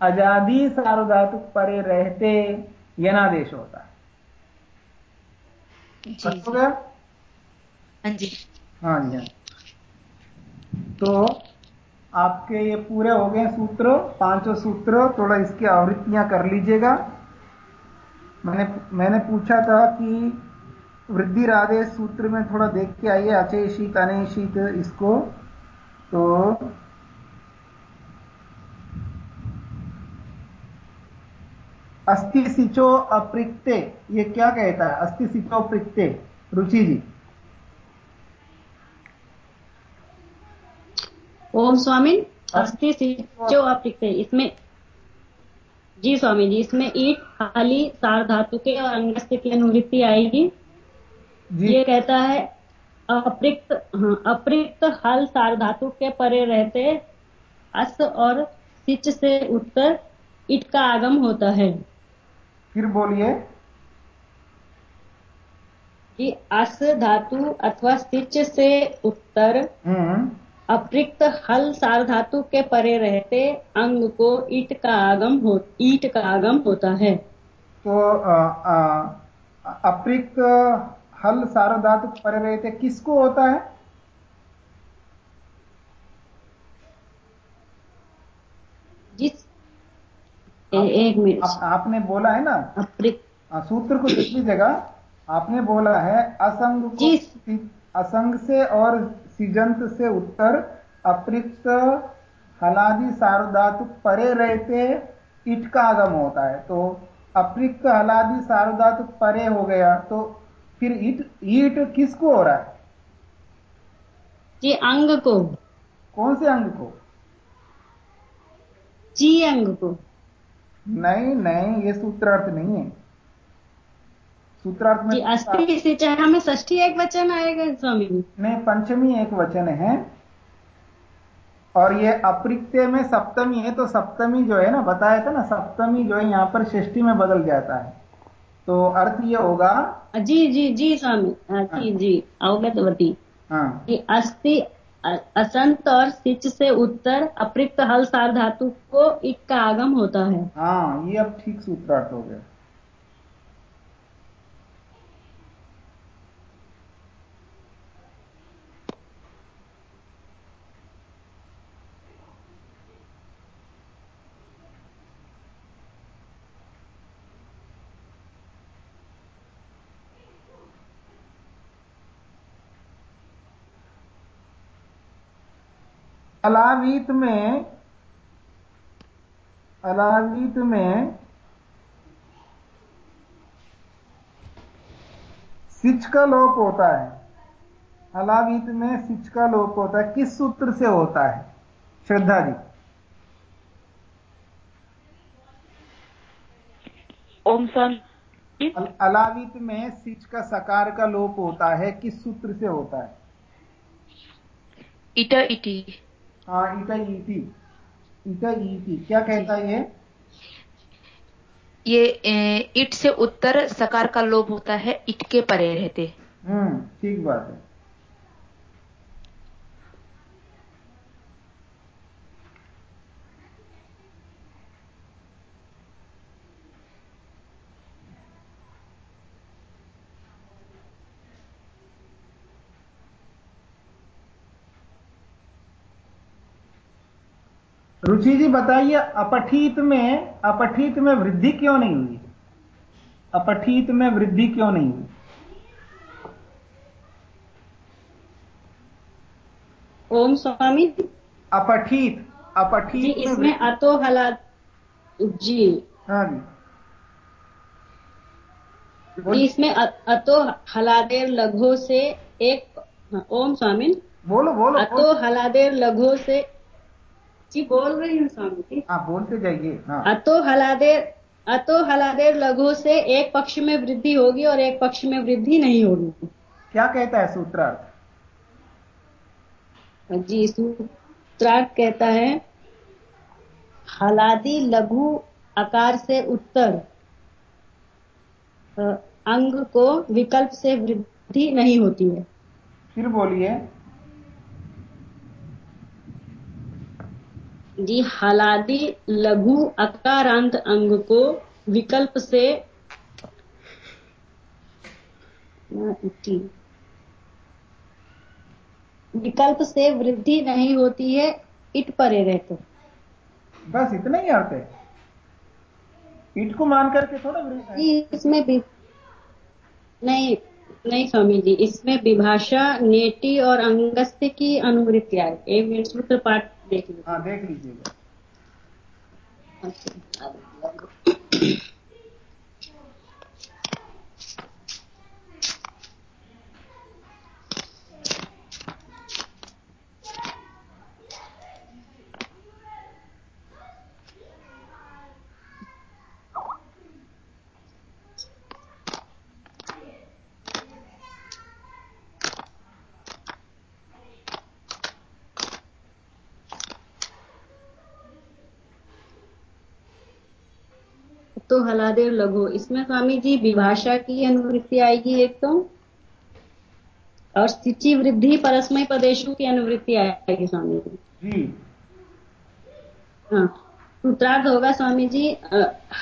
आज़ादी सार्वधातु परे रहते यनादेश होता है। हो। गया हाँ जी। हाँ जी हाँ तो आपके ये पूरे हो गए सूत्र, पाँचों सूत्र, थोड़ा इसकी आवृत्तियाँ कर लीजिएगा। मैंने मैंने पूछा था कि वृद्धि राधे सूत्र में थोड़ा देख के आइए अचय शीत अनय शीत इसको। तो अस्थि सिचो अप्रिक्ते ये क्या कहता है? अस्थि सिचो अप्रिक्ते रुचि जी। ओम स्वामी अस्थि सिंचो अप्रिक्त इसमें जी स्वामी जी इसमें ईट खाली सार धातु के और अंगस्य की अनुवृत्ति आएगी। ये कहता है अप्रिक्त हाँ, अप्रिक्त हल सार धातु के परे रहते अस और सिच से उत्तर इट का आगम होता है। फिर बोलिए। कि अस धातु अथवा सिच से उत्तर अप्रिक्त हल सार धातु के परे रहते अंग को ईट का आगम हो ईट का आगम होता है। तो अप्रिक्त हल सार्वधातु परे रहते किसको होता है? जिस एक मिनट। आप, आपने बोला है ना? अप्रिक्त। सूत्र को देख लीजिएगा। आपने बोला है असंग को असंग से और सिजंत से उत्तर अप्रिक्त हलादि सार्वधातु परे रहते इट का आगम होता है। तो अप्रिक्त हलादि सार्वधातु परे हो गया तो फिर ईट ईट किसको हो रहा है? जी अंग को। कौन से अंग को? जी अंग को। नहीं नहीं ये सूत्रार्थ नहीं है। सूत्रार्थ जी में अस्थि सिंचाई में षष्ठी एक वचन आएगा स्वामी जी। नहीं पंचमी एक वचन है। और ये अप्रिक्त्य में सप्तमी है तो सप्तमी जो है ना बताया था ना सप्तमी जो है यहाँ पर षष्ठी में बदल जाता है। तो अर्थ ये होगा जी जी जी स्वामी। हाँ, जी जी अवगतवती हाँ। अस्थि असंत और सिच से उत्तर अप्रिक्त हल सार धातु को इक का आगम होता है। हाँ ये अब ठीक सूत्रार्थ हो गया। अलावीत में अलावीत में सिच का लोप होता है। अलावीत में सिच का लोप होता है। किस सूत्र से होता है? श्रद्धा जी। ओम अल- अलावीत में सिच का सकार का लोप होता है। किस सूत्र से होता है? इटा इटी। हाँ इत ईटी इत ईटी क्या कहता है ये? ये इट से उत्तर सकार का लोभ होता है इट के परे रहते। हम्म ठीक बात है। रुचि जी बताइए अपठित में अपठित में वृद्धि क्यों नहीं हुई? अपठित में वृद्धि क्यों नहीं हुई? ओम स्वामी। अपठित अपठित इसमें अतो हला जी। हाँ जी। जी इसमें अतो हलादेर लघो से एक हाँ, ओम स्वामी। बोलो बोलो अतो हलादेर लघो से जी बोल रही हूँ स्वामी जी। हाँ बोलते जाइए हाँ। अतो हलादेर अतो हलादेर लघु से एक पक्ष में वृद्धि होगी और एक पक्ष में वृद्धि नहीं होगी। क्या कहता है सूत्रार्थ? जी सूत्रार्थ कहता है हलादी लघु आकार से उत्तर अंग को विकल्प से वृद्धि नहीं होती है। फिर बोलिए। जी हलादी लघु अकारांत अंग को विकल्प से विकल्प से वृद्धि नहीं होती है इट परे रहते। बस इतना ही आते ईट को मान करके थोड़ा इसमें भी नहीं नहीं स्वामी जी इसमें विभाषा नेटी और अंगस्त्य की अनुवृत्ति आए। एक सूत्र पाठ देख लीजिए हाँ देख लीजिएगा। तो हलादेव लघु इसमें स्वामी जी विभाषा की अनुवृत्ति आएगी एक तो और सिची वृद्धि परस्मय प्रदेशों की अनुवृत्ति आएगी स्वामी जी। जी हाँ सूत्रार्थ होगा स्वामी जी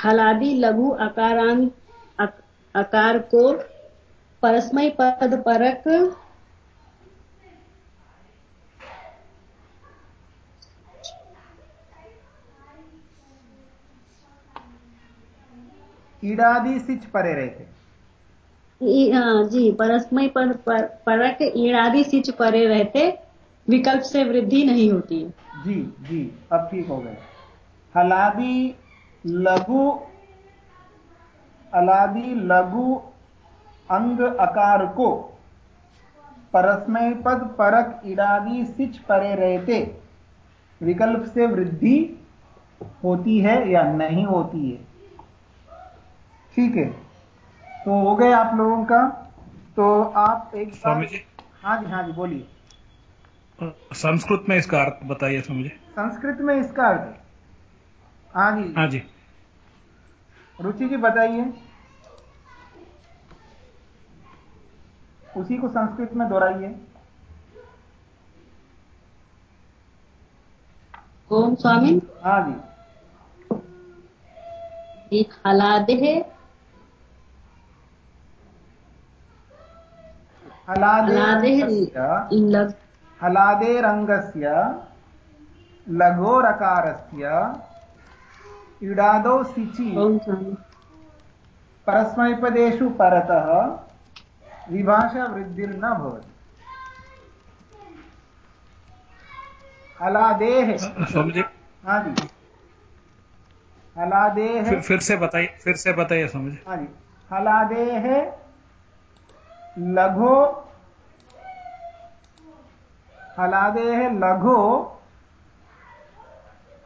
हलादी लघु अकारांत अक- आकार को परस्मय पद परक ईडादि सिच परे रहते। जी परस्मय पद पर, परक ईणादि सिच परे रहते विकल्प से वृद्धि नहीं होती। जी जी अब ठीक हो गए हलादी लघु अलादी लघु अंग आकार को परस्मय पद परक इडादी सिच परे रहते विकल्प से वृद्धि होती है या नहीं होती है? ठीक है। तो हो गए आप लोगों का। तो आप एक स्वामी जी। हाँ जी हाँ जी बोलिए। संस्कृत में इसका अर्थ बताइए स्वामी जी। संस्कृत में इसका अर्थ। हाँ जी। हाँ जी। रुचि जी बताइए। उसी को संस्कृत में दोहराइए। ओम स्वामी। हाँ जी। ये हलादे है। हलादे हलादेरङ्गस्य लघोरकारस्य इडादौ सिचि। परस्मैपदेषु परतः। विभाषावृद्धिर्न भवति। हलादेः। हाँ जी। हलादेः। फिर, फिर से बताइए फिर से बताइए हाँ जी। हलादेः लघो हलादेः लघो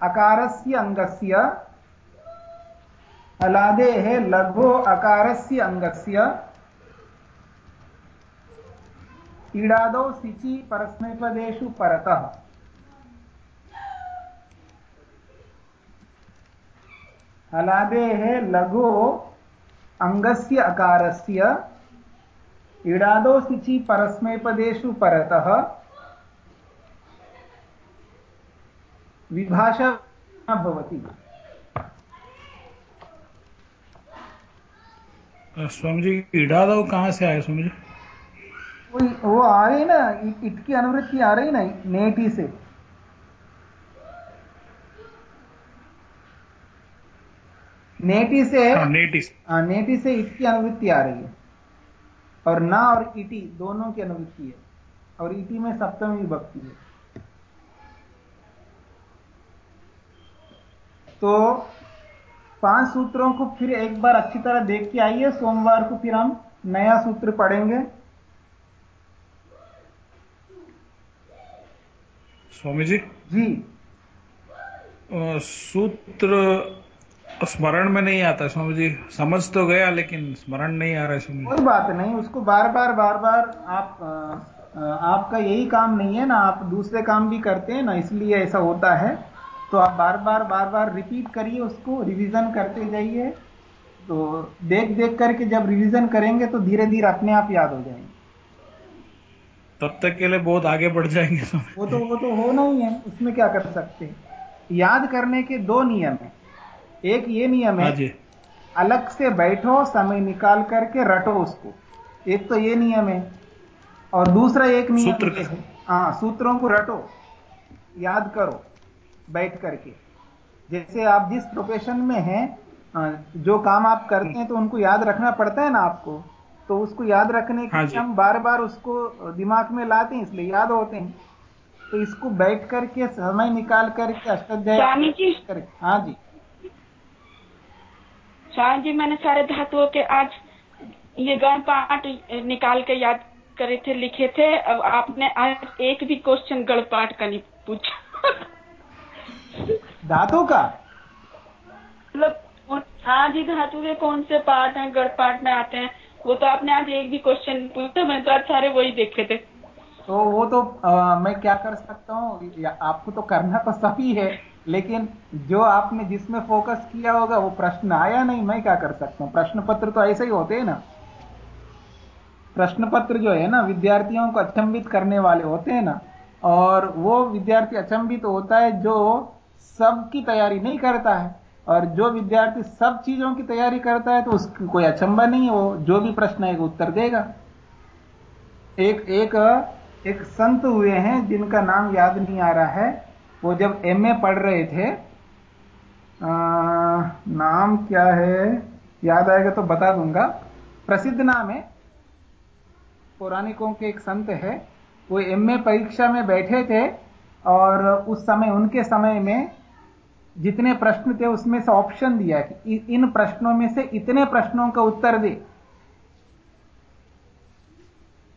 अकारस्य अङ्गस्य हलादेः लघो अकारस्य अङ्गस्य इडादौ सिचि परस्मैपदेषु परतः। हलादेः लघो अङ्गस्य अकारस्य इडादौ सिचि परस्मैपदेषु परतः विभाषा भवति। स्वामी जी कहाँ से आए स्वामी जी वो वो आ रही ना इट की अनुवृत्ति आ रही ना नेटी से। नेटी से हाँ नेटिस हाँ, नेटी से इट की अनुवृत्ति आ रही है। और ना और इटी दोनों की अनुवृत्ति है। और इटी में सप्तमी विभक्ति है। तो पाँच सूत्रों को फिर एक बार अच्छी तरह देख के आइए। सोमवार को फिर हम नया सूत्र पढ़ेंगे। स्वामी जी? जी। सूत्र स्मरण में नहीं आता स्वामी जी समझ तो गया लेकिन स्मरण नहीं आ रहा है स्वामी कोई बात नहीं उसको बार बार बार बार आप आपका यही काम नहीं है ना आप दूसरे काम भी करते हैं ना इसलिए ऐसा होता है। तो आप बार बार बार बार रिपीट करिए उसको रिवीजन करते जाइए। तो देख देख करके जब रिवीजन करेंगे तो धीरे धीरे अपने आप याद हो जाएँगे। तब तक के लिए बहुत आगे बढ़ जाएँगे वो तो वो तो होना ही है उसमें क्या कर सकते? याद करने के दो नियम है। एक ये नियम हाँ है जी। अलग से बैठो समय निकाल करके रटो उसको। एक तो ये नियम है और दूसरा एक नियम सूत्र है। हाँ सूत्रों को रटो याद करो बैठ करके। जैसे आप जिस प्रोफेशन में हैं जो काम आप करते हैं तो उनको याद रखना पड़ता है ना आपको? तो उसको याद रखने के हाँ लिए हम बार बार उसको दिमाग में लाते हैं इसलिए याद होते हैं। तो इसको बैठ करके समय निकाल करके अष्टाध्याय करके। हाँ जी। स्वामी जी मैंने सारे धातुओं के आज ये गण पाठ निकाल के याद करे थे लिखे थे। अब आपने आज एक भी क्वेश्चन गण पाठ का नहीं पूछा। धातु का? मतलब उन- हाँ जी धातु के कौन से पाठ हैं गढ़ पाठ में आते हैं वो तो आपने आज एक भी क्वेश्चन पूछा मैंने तो आज सारे वही देखे थे। तो वो तो अ, मैं क्या कर सकता हूँ? आपको तो करना तो सभी है। लेकिन जो आपने जिसमें फोकस किया होगा, वो प्रश्न आया नहीं, मैं क्या कर सकता हूँ? प्रश्न पत्र तो ऐसे ही होते हैं ना। प्रश्न पत्र जो है ना, विद्यार्थियों को अचंबित करने वाले होते हैं ना। और वो विद्यार्थी अचंबित होता है जो सबकी तैयारी नहीं करता है। और जो विद्यार्थी सब चीज़ों की तैयारी करता है तो उसकी कोई अचंबा नहीं है जो भी प्रश्न है उत्तर देगा। एक एक एक संत हुए हैं, जिनका नाम याद नहीं आ रहा है। वो जब एमए पढ़ रहे थे आ, नाम क्या है? याद आएगा तो बता दूँगा। प्रसिद्ध नाम है पौराणिकों के एक संत है। वो एमए परीक्षा में बैठे थे और उस समय उनके समय में जितने प्रश्न थे उसमें से ऑप्शन दिया कि इन प्रश्नों में से इतने प्रश्नों का उत्तर दे।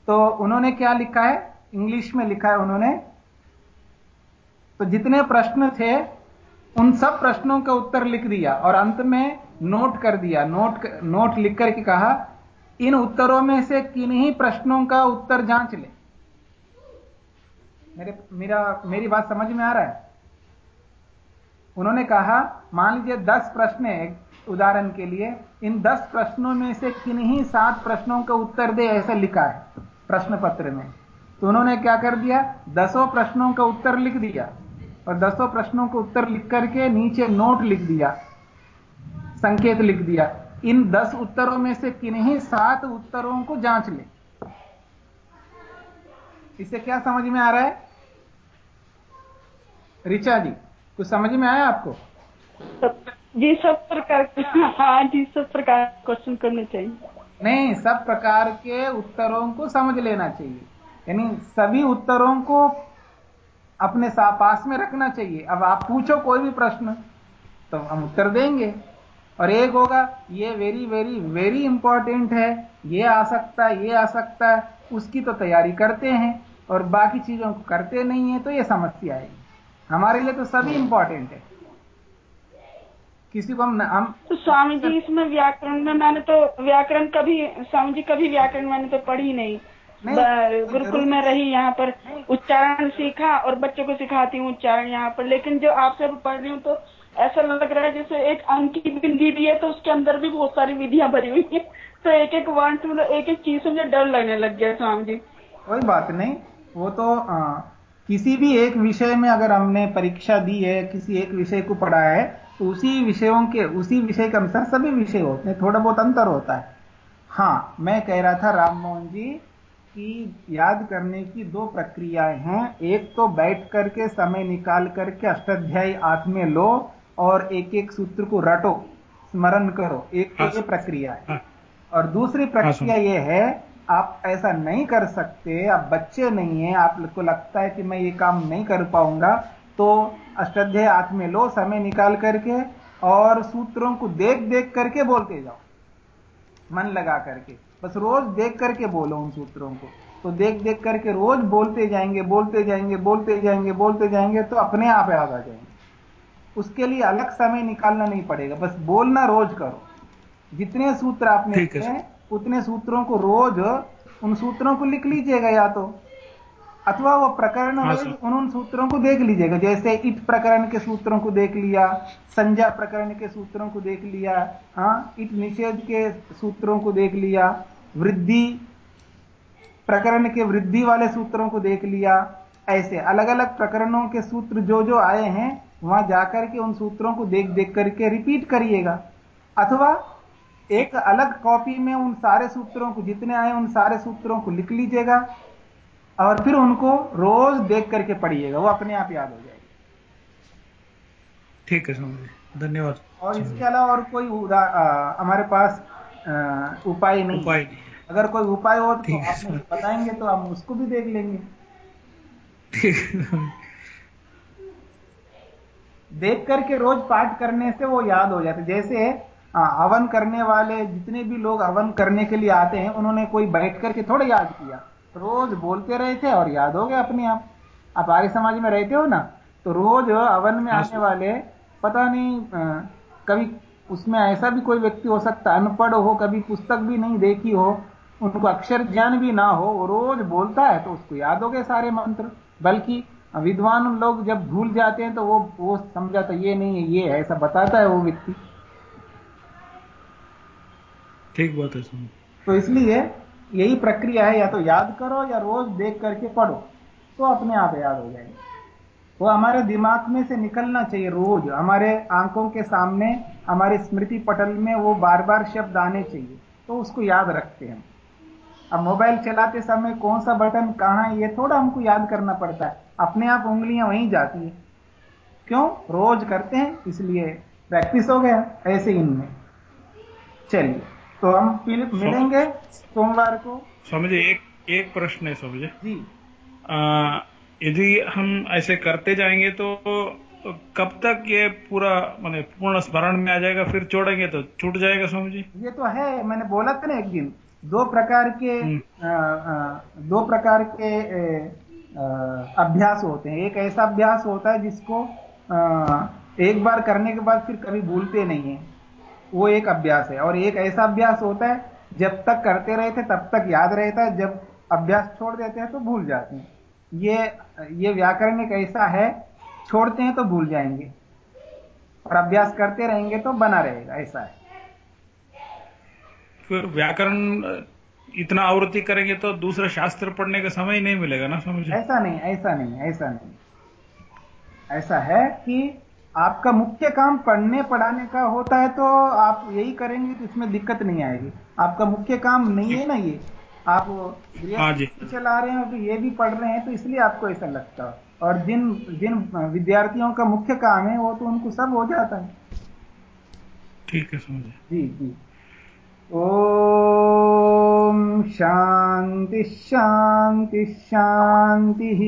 तो उन्होंने क्या लिखा है? इंग्लिश में लिखा है उन्होंने तो जितने प्रश्न थे, उन सब प्रश्नों का उत्तर लिख दिया और अंत में नोट कर दिया। नोट नोट लिख करके कहा, इन उत्तरों में से किन्हीं प्रश्नों का उत्तर जाँच ले? मेरे, मेरा, मेरी बात समझ में आ रहा है? उन्होंने कहा, मान लीजिए दस प्रश्न है उदाहरण के लिए। इन दस प्रश्नों में से किन्हीं सात प्रश्नों का उत्तर दे, ऐसा लिखा है प्रश्न पत्र में। तो उन्होंने क्या कर दिया? दसों प्रश्नों का उत्तर लिख दिया। और दसों प्रश्नों को उत्तर लिख करके नीचे नोट लिख दिया संकेत लिख दिया। इन दस उत्तरों में से किन्हीं सात उत्तरों को जाँच ले? इससे क्या समझ में आ रहा है? रिचा जी कुछ समझ में आया आपको? जी सब प्रकार हाँ जी सब प्रकार क्वेश्चन करने चाहिए। नहीं सब प्रकार के उत्तरों को समझ लेना चाहिए। यानी सभी उत्तरों को अपने साथ पास में रखना चाहिए। अब आप पूछो कोई भी प्रश्न तो हम उत्तर देंगे। और एक होगा ये वेरी वेरी वेरी इंपॉर्टेंट है ये आ सकता है ये आ सकता है उसकी तो तैयारी करते हैं और बाकी चीज़ों को करते नहीं है तो ये समस्या आएगी हमारे लिए तो सभी इंपॉर्टेंट है। किसी को हम हम तो स्वामी जी इसमें व्याकरण में मैंने तो व्याकरण कभी स्वामी जी कभी व्याकरण मैंने तो पढ़ी नहीं, नहीं। गुरुकुल में रही यहाँ पर उच्चारण सीखा और बच्चों को सिखाती हूँ उच्चारण यहाँ पर। लेकिन जो आपसे पढ़ रही हूँ तो ऐसा लग रहा है जैसे एक अंक की बिंदी भी है तो उसके अंदर भी बहुत सारी विधियाँ भरी हुई है। तो एक एक वर्ड मतलब एक एक चीज़ से मुझे डर लगने लग गया स्वामी जी। कोई बात नहीं वो तो आ, किसी भी एक विषय में अगर हमने परीक्षा दी है किसी एक विषय को पढ़ा है तो उसी विषयों के उसी विषय के अनुसार सभी विषय होते हैं थोड़ा बहुत अंतर होता है। हाँ मैं कह रहा था राम मोहन जी कि याद करने की दो प्रक्रियाएँ हैं। एक तो बैठ करके समय निकाल करके अष्टाध्यायी आठ में लो और एक एक सूत्र को रटो स्मरण करो। एक तो हाँ। ये प्रक्रिया है। हाँ। और दूसरी हाँ, प्रक्रिया ये है आप ऐसा नहीं कर सकते आप बच्चे नहीं हैं आपको लगता है कि मैं ये काम नहीं कर पाऊँगा तो अष्टाध्याय हाथ में लो समय निकाल करके और सूत्रों को देख देख करके बोलते जाओ। मन लगा करके। बस रोज देख करके बोलो उन सूत्रों को। तो देख देख करके रोज बोलते जाएँगे बोलते जाएँगे बोलते जाएँगे बोलते जाएँगे तो अपने आप याद आ जाएँगे। उसके लिए अलग समय निकालना नहीं पड़ेगा। बस बोलना रोज करो। जितने सूत्र आपने लिखे उतने सूत्रों को रोज उन सूत्रों को लिख लीजिएगा या तो। अथवा वो प्रकरण हाँ उन उन सूत्रों को देख लीजिएगा। जैसे इट प्रकरण के सूत्रों को देख लिया संज्ञा प्रकरण के सूत्रों को देख लिया हाँ इट निषेध के सूत्रों को देख लिया वृद्धि प्रकरण के वृद्धि वाले सूत्रों को देख लिया ऐसे अलग अलग प्रकरणों के सूत्र जो जो आए हैं वहाँ जाकर के उन सूत्रों को देख देख करके रिपीट करिएगा। अथवा एक अलग कॉपी में उन सारे सूत्रों को जितने आए उन सारे सूत्रों को लिख लीजिएगा। और फिर उनको रोज देख करके पढ़िएगा वो अपने आप याद हो जाएगी। ठीक है समझ धन्यवाद। और इसके अलावा और कोई हमारे पास उपाय नहीं उपाय नहीं अगर कोई उपाय हो तो आप बताएँगे तो हम उसको भी देख लेंगे। देख करके रोज पाठ करने से वो याद हो जाते जैसे हवन करने वाले जितने भी लोग हवन करने के लिए आते हैं उन्होंने कोई बैठ करके थोड़ा याद किया। रोज बोलते रहे थे और याद हो गया अपने आप। आप आर्य समाज में रहते हो ना तो रोज अवन में आने वाले पता नहीं आ, कभी उसमें ऐसा भी कोई व्यक्ति हो सकता अनपढ़ हो कभी पुस्तक भी नहीं देखी हो उनको अक्षर ज्ञान भी ना हो वो रोज बोलता है तो उसको याद हो गए सारे मंत्र। बल्कि विद्वान लोग जब भूल जाते हैं तो वो वो समझाता ये नहीं है ये है ऐसा बताता है वो व्यक्ति। ठीक बात है तो इसलिए यही प्रक्रिया है, या तो याद करो या रोज देख करके पढ़ो तो अपने आप याद हो जाएगा। वो हमारे दिमाग में से निकलना चाहिए रोज। हमारे आँखों के सामने, हमारे स्मृति पटल में वो बार बार शब्द आने चाहिए तो उसको याद रखते हैं। अब मोबाइल चलाते समय कौन सा बटन, कहाँ है ये थोड़ा हमको याद करना पड़ता है। अपने आप उंगलियाँ वहीं जाती है। क्यों? रोज करते हैं, इसलिए प्रैक्टिस हो गया, ऐसे इनमें। चलिए। तो हम मिलेंगे सोमवार को। स्वामी जी एक एक प्रश्न है स्वामी जी। जी यदि हम ऐसे करते जाएँगे तो कब तक ये पूरा मैंने पूर्ण स्मरण में आ जाएगा फिर छोड़ेंगे तो छूट जाएगा स्वामी जी ये तो है मैंने बोला था ना एक दिन दो प्रकार के आ, हम्म। आ, दो प्रकार के आ, अभ्यास होते हैं। एक ऐसा अभ्यास होता है जिसको आ, एक बार करने के बाद फिर कभी भूलते नहीं है। वो एक अभ्यास है। और एक ऐसा अभ्यास होता है जब तक करते रहे थे तब तक याद रहता है। जब अभ्यास छोड़ देते हैं तो भूल जाते हैं। ये ये व्याकरण एक ऐसा है छोड़ते हैं तो भूल जाएँगे। और अभ्यास करते रहेंगे तो बना रहेगा ऐसा है। फिर व्याकरण इतना आवृत्ति करेंगे तो दूसरा शास्त्र पढ़ने का समय ही नहीं मिलेगा ना समझ। ऐसा नहीं ऐसा नहीं ऐसा नहीं। ऐसा है कि आपका मुख्य काम पढ़ने पढ़ाने का होता है तो आप यही करेंगे तो इसमें दिक्कत नहीं आएगी। आपका मुख्य काम नहीं है ना ये? आप हाँ चला रहे हैं तो ये भी पढ़ रहे हैं तो इसलिए आपको ऐसा लगता है। और जिन जिन विद्यार्थियों का मुख्य काम है वो तो उनको सब हो जाता है। ठीक है समझे। जी जी। ॐ शांति शांति शान्तिः